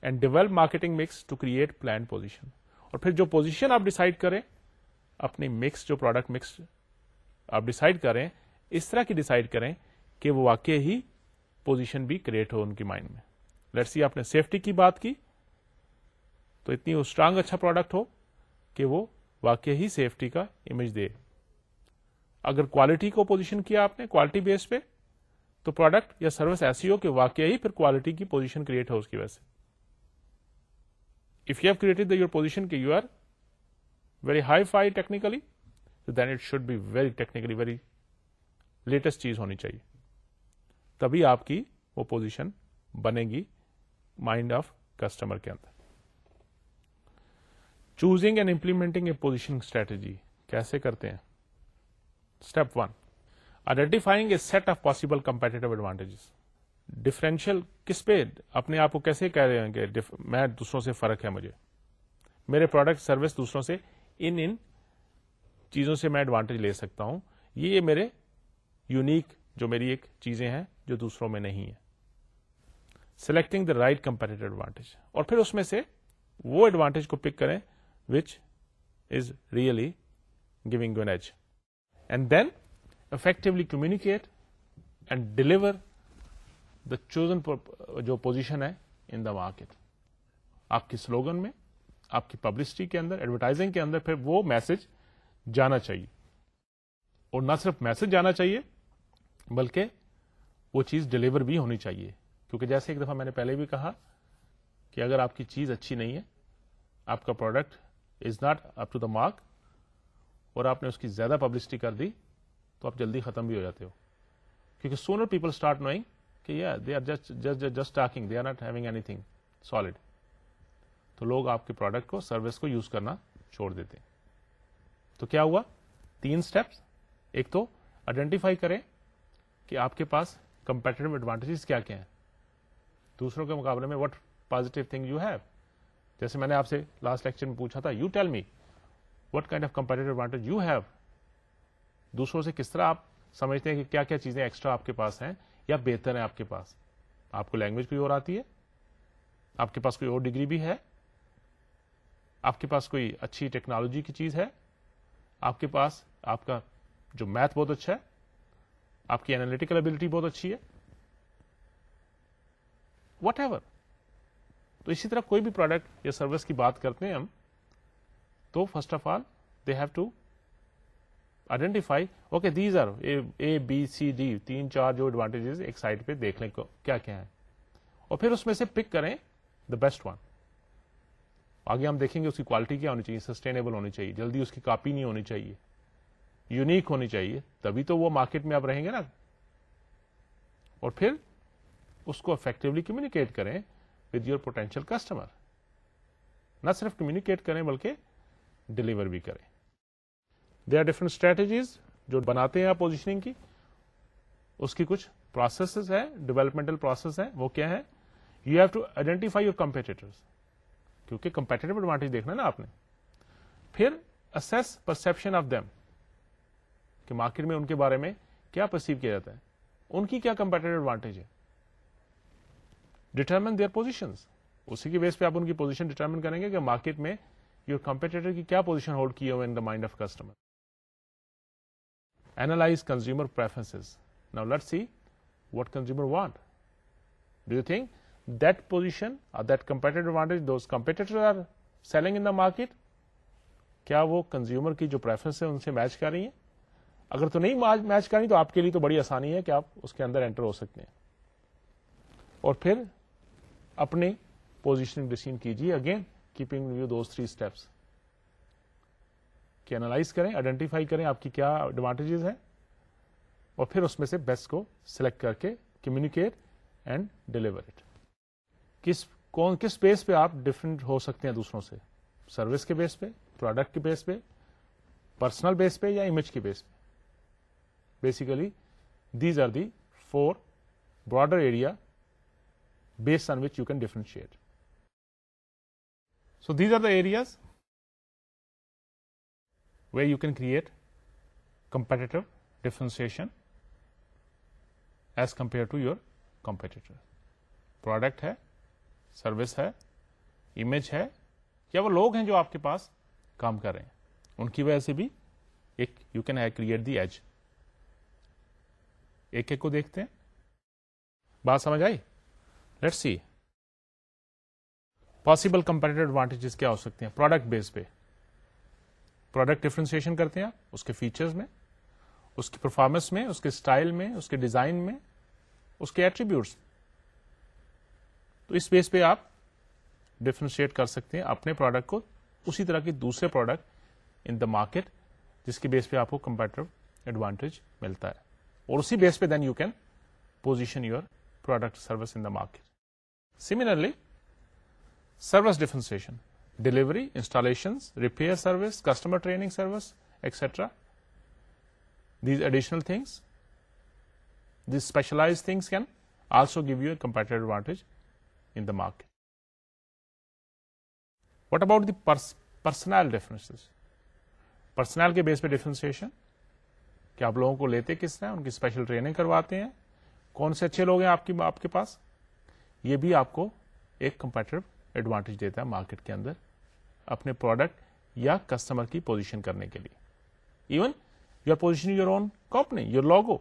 and develop marketing mix to create plan position position اور پھر جو آپ کریں اپنی مکس جو پروڈکٹ مکس آپ ڈیسائڈ کریں اس طرح کی ڈسائڈ کریں کہ وہ واقع ہی پوزیشن بھی کریٹ ہو ان کی مائنڈ میں آپ نے سیفٹی کی بات کی تو اتنی اسٹرانگ اچھا پروڈکٹ ہو کہ وہ واقع ہی سیفٹی کا امیج دے اگر کوالٹی کو پوزیشن کیا آپ نے کوالٹی بیس پہ تو پروڈکٹ یا سروس ایسی ہو کہ واقعی ہی پھر کوالٹی کی پوزیشن کریٹ ہو اس کی وجہ سے if you have created your position you are very hi fi technically then it should be very technically very latest چیز ہونی چاہیے تبھی آپ کی وہ پوزیشن بنے گی مائنڈ آف کسٹمر کے اندر choosing and implementing a position strategy کیسے کرتے ہیں step one identifying a set of possible competitive advantage differential کس پہ اپنے آپ کو کیسے کہہ رہے ہیں کہ میں دوسروں سے فرق ہے مجھے میرے پروڈکٹ سروس دوسروں سے ان ان چیزوں سے میں ایڈوانٹیج لے سکتا ہوں یہ میرے یونیک جو میری ایک چیزیں ہیں جو دوسروں میں نہیں ہے selecting the right competitive advantage اور پھر اس میں سے وہ ایڈوانٹیج کو پک کریں which is really giving you an edge. And then effectively communicate and deliver the chosen جو پوزیشن ہے ان دا مارکیٹ آپ کی سلوگن میں آپ کی پبلسٹی کے اندر ایڈورٹائزنگ کے اندر پھر وہ میسج جانا چاہیے اور نہ صرف میسج جانا چاہیے بلکہ وہ چیز ڈلیور بھی ہونی چاہیے کیونکہ جیسے ایک دفعہ میں نے پہلے بھی کہا کہ اگر آپ کی چیز اچھی نہیں ہے آپ کا product is not up to the mark اور آپ نے اس کی زیادہ پبلسٹی کر دی تو آپ جلدی ختم بھی ہو جاتے ہو کیونکہ سونر پیپل اسٹارٹ نوئنگ کہ یا they are just just talking they are not having anything solid تو لوگ آپ کے پروڈکٹ کو سروس کو یوز کرنا چھوڑ دیتے ہیں تو کیا ہوا تین اسٹیپس ایک تو آئیڈینٹیفائی کریں کہ آپ کے پاس کمپیٹیو ایڈوانٹیجز کیا کیا ہیں دوسروں کے مقابلے میں what positive thing you have جیسے میں نے آپ سے لاسٹ لیکچر میں پوچھا تھا you tell me what kind of competitive advantage you have دوسروں سے کس طرح آپ سمجھتے ہیں کہ کیا کیا چیزیں ایکسٹرا آپ کے پاس ہیں یا بہتر ہیں آپ کے پاس آپ کو لینگویج کوئی اور آتی ہے آپ کے پاس کوئی اور ڈگری بھی ہے آپ کے پاس کوئی اچھی ٹیکنالوجی کی چیز ہے آپ کے پاس آپ کا جو میتھ بہت اچھا ہے آپ کی اینالیٹیکل ابلٹی بہت اچھی ہے وٹ ایور تو اسی طرح کوئی بھی پروڈکٹ یا سروس کی بات کرتے ہیں ہم تو first of all they have to identify okay these are A B C D تین چار جو ایڈوانٹیج ایک سائڈ پہ دیکھ لیں کیا کیا ہے اور پھر اس میں سے پک کریں دا بیسٹ ون آگے ہم دیکھیں گے اس کی کوالٹی کیا ہونی چاہیے سسٹینیبل ہونی چاہیے جلدی اس کی کاپی نہیں ہونی چاہیے یونیک ہونی چاہیے تبھی تو وہ مارکیٹ میں آپ رہیں گے نا اور پھر اس کو افیکٹولی کمیونیکیٹ کریں پوٹینشیل کسٹمر نہ صرف کمیونیکیٹ کریں بلکہ ڈلیور بھی کریں دے آر ڈفرنٹ اسٹریٹجیز جو بناتے ہیں آپ پوزیشننگ کی اس کی کچھ پروسیس ہیں ڈیولپمنٹل پروسیس ہیں وہ کیا ہے you have to identify your competitor کیونکہ کمپیٹیٹو ایڈوانٹیج دیکھنا نا آپ نے پھر اسیس پرسپشن آف دم کہ مارکیٹ میں ان کے بارے میں کیا پرسیو کیا جاتا ہے ان کی کیا کمپیٹیٹو ایڈوانٹیج ہے ڈیٹرمن دیئر پوزیشن اسی کی بیس پہ آپ ان کی پوزیشن ڈیٹرمن کریں گے کہ مارکیٹ میں یور کمپیٹیٹر کی کیا پوزیشن ہولڈ کی ہوئے in the mind of customer analyze consumer preference now let see what consumer want do you think that position اور that competitive advantage those competitor are selling in the market کیا وہ consumer کی جو preference ہے ان سے match کر رہی ہیں اگر تو نہیں میچ کر رہی تو آپ کے لیے تو بڑی آسانی ہے کہ آپ اس کے اندر انٹر ہو سکتے ہیں اور پھر اپنی پوزیشن ڈسین کیجیے اگین کیپنگ یو اسٹیپس کہ اینالائز کریں آئیڈینٹیفائی کریں آپ کی کیا ایڈوانٹیجز ہیں اور پھر اس میں سے بیسٹ کو سلیکٹ کر کے کمیونیکیٹ اینڈ ڈلیور کس کون کس بیس پہ آپ ڈفرینٹ ہو سکتے ہیں دوسروں سے سروس کے بیس پہ پروڈکٹ کے بیس پہ پرسنل بیس پہ یا امیج کے بیس پہ basically these are the four broader area base on which you can differentiate so these are the areas way you can create competitive differentiation as compare to your competitive product ہے service ہے image ہے یا وہ لوگ ہیں جو آپ کے پاس کام کر رہے ہیں ان کی وجہ سے بھی ایک یو کین ہی کریٹ دی ایج ایک ایک کو دیکھتے ہیں بات سمجھ آئی let see possible competitive advantages کیا ہو سکتے ہیں پروڈکٹ بیس پہ پروڈکٹ ڈفرینسیشن کرتے ہیں اس کے فیچرز میں اس کی پرفارمنس میں اس کے اسٹائل میں اس کے ڈیزائن میں اس کے ایٹریبیوٹس تو اس بیس پہ آپ ڈفرینشیٹ کر سکتے ہیں اپنے پروڈکٹ کو اسی طرح کے دوسرے پروڈکٹ ان دا مارکیٹ جس کے بیس پہ آپ کو کمپیٹیو ایڈوانٹیج ملتا ہے اور اسی بیس پہ then you can position your product service in the market similarly service differentiation delivery installation repair service customer training service extra these additional things these specialize things can also give you a compete advantage in the market what about the personal difference personal کے بیس پہ differentiation کہ آپ لوگوں کو لیتے کس طرح ان کی اسپیشل ٹریننگ کرواتے ہیں کون سے اچھے لوگ ہیں آپ کی آپ کے پاس یہ بھی آپ کو ایک کمپیٹیو ایڈوانٹیج دیتا ہے مارکیٹ کے اندر اپنے پروڈکٹ یا کسٹمر کی پوزیشن کرنے کے لیے even you are position your own company your logo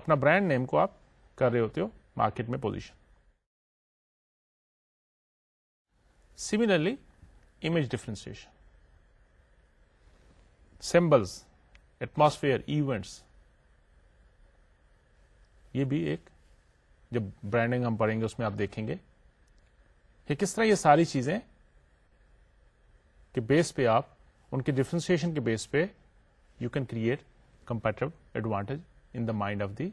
اپنا برانڈ نیم کو آپ کر رہے ہوتے ہو مارکیٹ میں position similarly image differentiation symbols atmosphere events یہ بھی ایک جب برانڈنگ ہم پڑھیں گے اس میں آپ دیکھیں گے کہ کس طرح یہ ساری چیزیں کے بیس پہ آپ ان کے ڈفرینسیشن کے بیس پہ you can create competitive advantage in the mind of the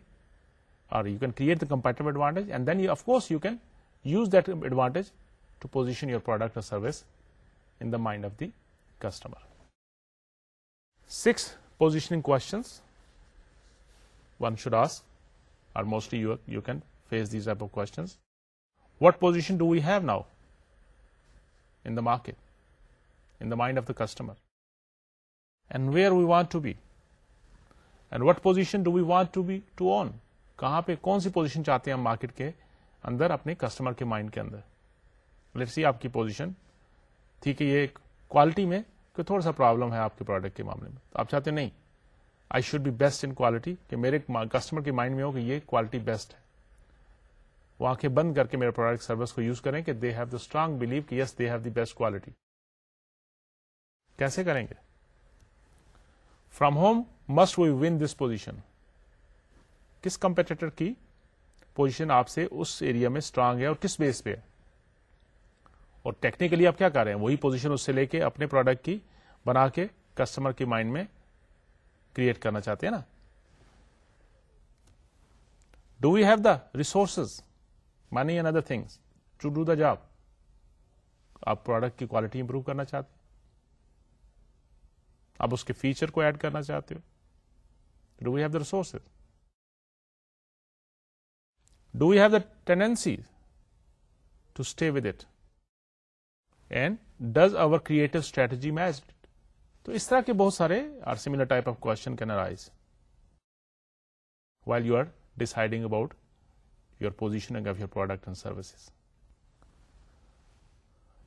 اور you can create the competitive advantage and then you of course you can use that advantage to position your product اور service in the mind of the customer six positioning questions one should ask are mostly you you can what position do market, now in market of the customer and where we want to be and what position do we want to be to on کہاں پہ کون سی position چاہتے ہیں market کے اندر اپنے customer کے mind کے اندر لیٹ سی آپ کی پوزیشن ٹھیک ہے یہ کوالٹی میں کہ تھوڑا سا پرابلم ہے آپ کے پروڈکٹ کے معاملے میں تو آپ چاہتے ہیں نہیں I should be best in quality کہ میرے کسٹمر کے مائنڈ میں ہو کہ یہ کوالٹی بیسٹ ہے وہ آنکھیں بند کر کے میرے پروڈکٹ سروس کو یوز کریں کہ they have the strong believe کہ yes they have the best quality کیسے کریں گے from home must we win this position کس کمپیٹیٹر کی پوزیشن آپ سے اس ایریا میں اسٹرانگ ہے اور کس بیس پہ ہے اور ٹیکنیکلی آپ کیا کر رہے ہیں وہی پوزیشن اس سے لے کے اپنے پروڈکٹ کی بنا کے کسٹمر کی مائنڈ میں کریٹ کرنا چاہتے ہیں نا do you have the resources money and other things to do the job آپ پروڈکٹ کی کوالٹی امپروو کرنا چاہتے آپ اس کے فیچر کو ایڈ کرنا چاہتے ہو do we have the resources do we have the tendency to stay with it and does our creative strategy match تو اس طرح کے بہت سارے are similar type of question arise while you are deciding about positioning of your product and services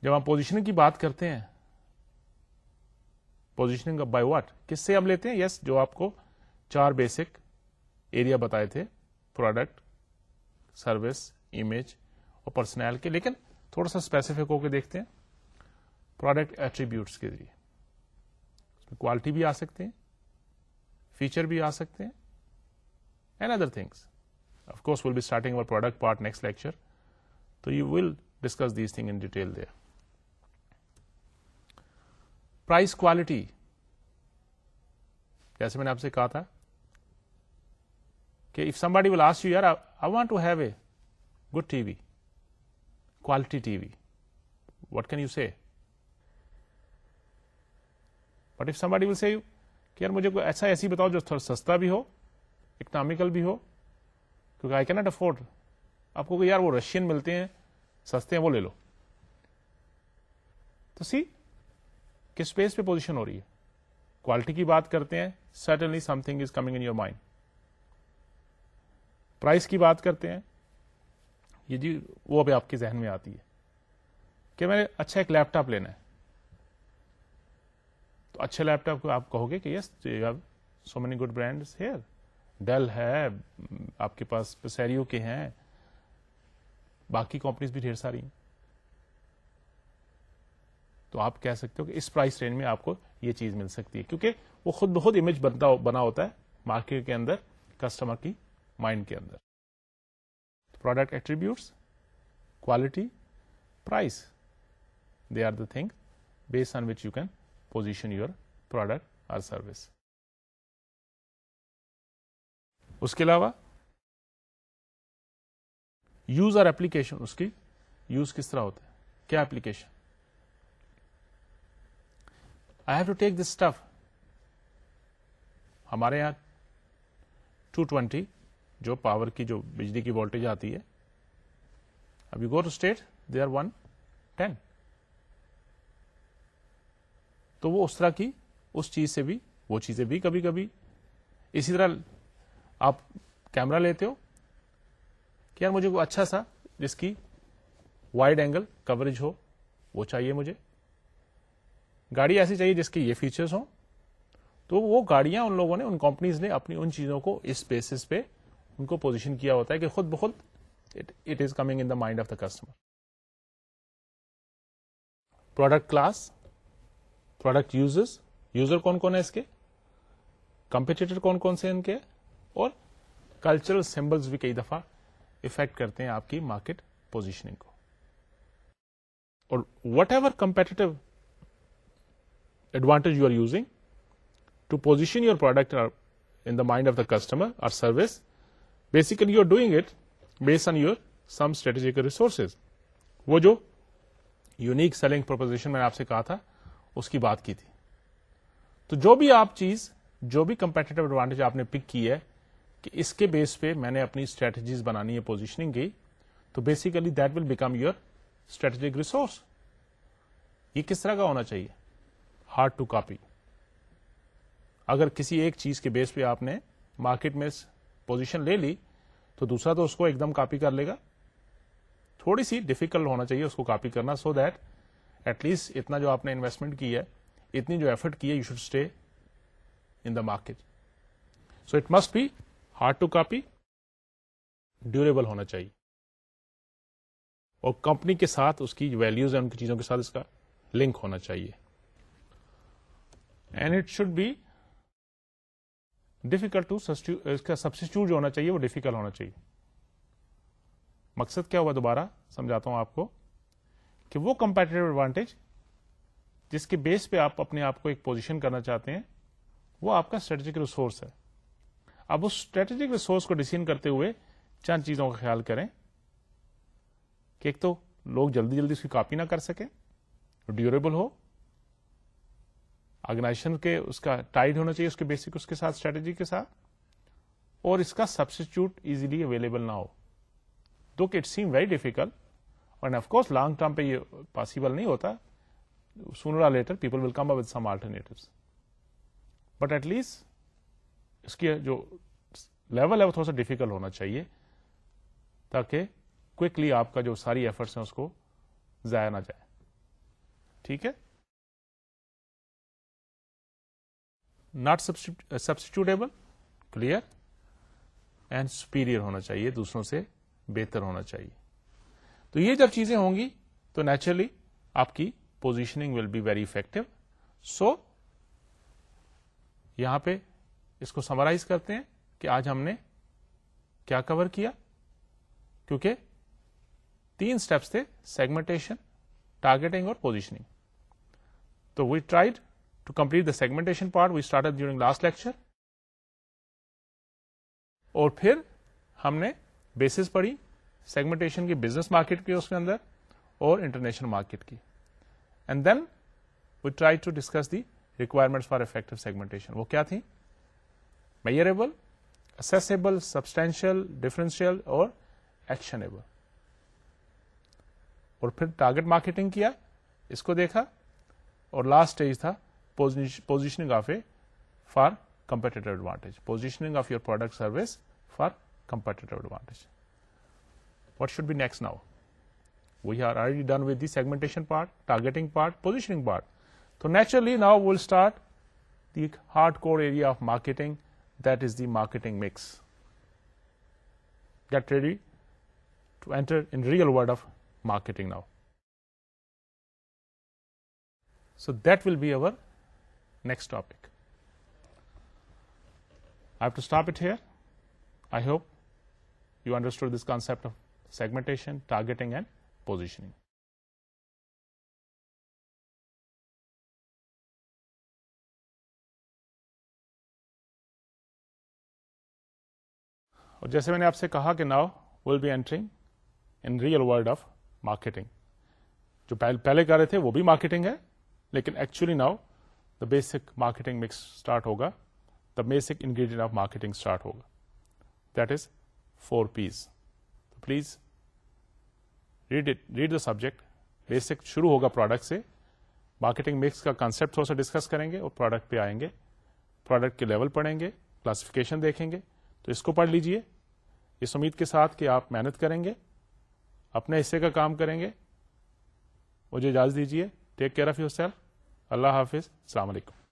جب ہم positioning کی بات کرتے ہیں پوزیشنگ بائی واٹ کس سے ہم لیتے ہیں یس yes, جو آپ کو چار بیسک ایریا بتائے تھے پروڈکٹ سروس امیج اور پرسنل کے لیکن تھوڑا سا اسپیسیفک ہو کے دیکھتے ہیں پروڈکٹ ایٹریبیوٹس کے ذریعے اس میں کوالٹی بھی آ سکتے ہیں فیچر بھی آ سکتے ہیں and other things product part next lecture تو you will discuss these thing in price quality جیسے میں نے آپ سے کہا تھا کہ اف سمباڈی آس یو یار I want to have a good TV quality TV what can you say but if somebody will see you کہ یار مجھے کوئی ایسا ایسی بتاؤ جو تھوڑا سستا بھی ہو اکنامیکل بھی ہو کیونکہ آئی افورڈ آپ کو یار وہ رشین ملتے ہیں سستے ہیں وہ لے لو تو سی کس اسپیس پہ پوزیشن ہو رہی ہے کوالٹی کی بات کرتے ہیں certainly something is coming in your mind price کی بات کرتے ہیں یہ جی وہ ابھی آپ کے ذہن میں آتی ہے کہ میں نے اچھا ایک لیپ ٹاپ لینا ہے تو اچھے لیپ ٹاپ کو آپ کہو گے کہ yes so many good brand here deal ہے آپ کے پاس پسیریو کے ہیں باقی کمپنیز بھی ڈھیر ساری ہیں تو آپ کہہ سکتے ہو کہ اس پرائس رینج میں آپ کو یہ چیز مل سکتی ہے کیونکہ وہ خود بہت امیج بنتا بنا ہوتا ہے مارکیٹ کے اندر کسٹمر کی مائنڈ کے اندر product attributes quality price they are the thing base on which you can position your product or service اس کے علاوہ یوز اور ایپلیکیشن اس کی یوز کس طرح ہوتا ہے کیا application I have to take this stuff ہمارے یہاں ٹو ٹوینٹی جو پاور کی جو بجلی کی وولٹج آتی ہے اب you go to state they are one ten تو وہ اس طرح کی اس چیز سے بھی وہ چیزیں بھی کبھی کبھی اسی طرح آپ کیمرا لیتے ہو کہ یار مجھے کوئی اچھا سا جس کی وائڈ اینگل کوریج ہو وہ چاہیے مجھے گاڑی ایسی چاہیے جس کے یہ فیچرز ہوں تو وہ گاڑیاں ان لوگوں نے ان کمپنیز نے اپنی ان چیزوں کو اس بیس پہ ان کو پوزیشن کیا ہوتا ہے کہ خود بخود it is coming in the mind of the customer product class product users user کون کون ہے اس کے کمپیٹیٹر کون کون سے ان کے اور کلچرل سمبلس بھی کئی دفعہ افیکٹ کرتے ہیں آپ کی مارکیٹ پوزیشننگ کو اور whatever competitive advantage you are using to position your product in the mind of the customer or service basically you are doing it base on your some strategical resources وہ جو unique selling proposition میں نے آپ سے کہا تھا اس کی بات کی تھی تو جو بھی آپ چیز جو بھی کمپیٹیو ایڈوانٹیج آپ نے پک کی ہے کہ اس کے بیس پہ میں نے اپنی اسٹریٹجیز بنانی ہے پوزیشننگ کی تو basically that will become your strategic resource یہ کس طرح کا ہونا چاہیے ہارڈ ٹو کاپی اگر کسی ایک چیز کے بیس پہ آپ نے مارکیٹ میں پوزیشن لے لی تو دوسرا تو اس کو ایک دم کاپی کر لے گا تھوڑی سی ڈیفیکلٹ ہونا چاہیے اس کو کاپی کرنا سو دیٹ ایٹ لیسٹ اتنا جو آپ نے انویسٹمنٹ کی ہے اتنی جو ایفرٹ کی ہے you should stay in the market so it must be hard to copy durable ہونا چاہیے اور کمپنی کے ساتھ اس کی ویلوز ہے ان کی چیزوں کے ساتھ اس کا لنک ہونا چاہیے and it should be difficult اس کا سبسٹیٹیوٹ جو ہونا چاہیے وہ ڈیفیکلٹ ہونا چاہیے مقصد کیا ہوا دوبارہ سمجھاتا ہوں آپ کو کہ وہ کمپیٹیو ایڈوانٹیج جس کے بیس پہ آپ اپنے آپ کو ایک پوزیشن کرنا چاہتے ہیں وہ آپ کا اسٹریٹجک ریسورس ہے اب اس اسٹریٹجک ریسورس کو ڈسین کرتے ہوئے چند چیزوں کا خیال کریں کہ ایک تو لوگ جلدی جلدی اس کی کاپی نہ کر سکیں ڈیوریبل ہو آرگنائزیشن کے اس کا ٹائڈ ہونا چاہیے اس کے بیسک اس کے ساتھ اسٹریٹجی کے ساتھ اور اس کا سبسٹیچیوٹ ایزیلی اویلیبل نہ ہو دو کہ it seem very difficult and course long term پہ یہ پاسبل نہیں ہوتا sooner later people will come up with some alternate but at least اس جو لیول ہے وہ تھوڑا سا ڈیفیکلٹ ہونا چاہیے تاکہ کوکلی آپ کا جو ساری ایفرٹس ہیں اس کو ضائع نہ جائے ٹھیک ہے not substitutable clear and superior ہونا چاہیے دوسروں سے بہتر ہونا چاہیے تو یہ جب چیزیں ہوں گی تو نیچرلی آپ کی positioning will be very effective so یہاں پہ اس کو سمرائز کرتے ہیں کہ آج ہم نے کیا کور کیا کیونکہ تین اسٹیپس تھے سیگمنٹیشن ٹارگیٹنگ اور پوزیشننگ تو we tried to complete the segmentation part we start during last lecture اور پھر ہم نے بیسس پڑھی سیگمنٹیشن کی بزنس مارکیٹ کی اس کے اندر اور انٹرنیشنل مارکیٹ کی and then we try to discuss the requirement for effective segmentation وہ کیا تھیں میئربل اسیسبل سبسٹینشیل ڈیفرنشیل اور ایکشنیبل اور پھر ٹارگیٹ مارکیٹنگ کیا اس کو دیکھا اور لاسٹ اسٹیج تھا positioning of a for competitive advantage positioning of your product service for competitive advantage what should be next now we are already done with the segmentation part targeting part positioning part تو naturally now will start the hard core area of marketing That is the marketing mix. Get ready to enter in real world of marketing now. So that will be our next topic. I have to stop it here. I hope you understood this concept of segmentation, targeting, and positioning. اور جیسے میں نے آپ سے کہا کہ now will be entering in real world of marketing جو پہلے کر رہے تھے وہ بھی مارکیٹنگ ہے لیکن actually now the basic marketing mix start ہوگا the basic ingredient of marketing start ہوگا that is four Ps please read it read the subject basic شروع ہوگا پروڈکٹ سے مارکیٹنگ مکس کا کانسیپٹ تھوڑا سا ڈسکس کریں گے اور پروڈکٹ پہ آئیں گے پروڈکٹ کے لیول پڑھیں گے کلاسفکیشن دیکھیں گے تو اس کو پڑھ لیجئے اس امید کے ساتھ کہ آپ محنت کریں گے اپنے حصے کا کام کریں گے مجھے اجازت دیجیے take care of yourself اللہ حافظ السلام علیکم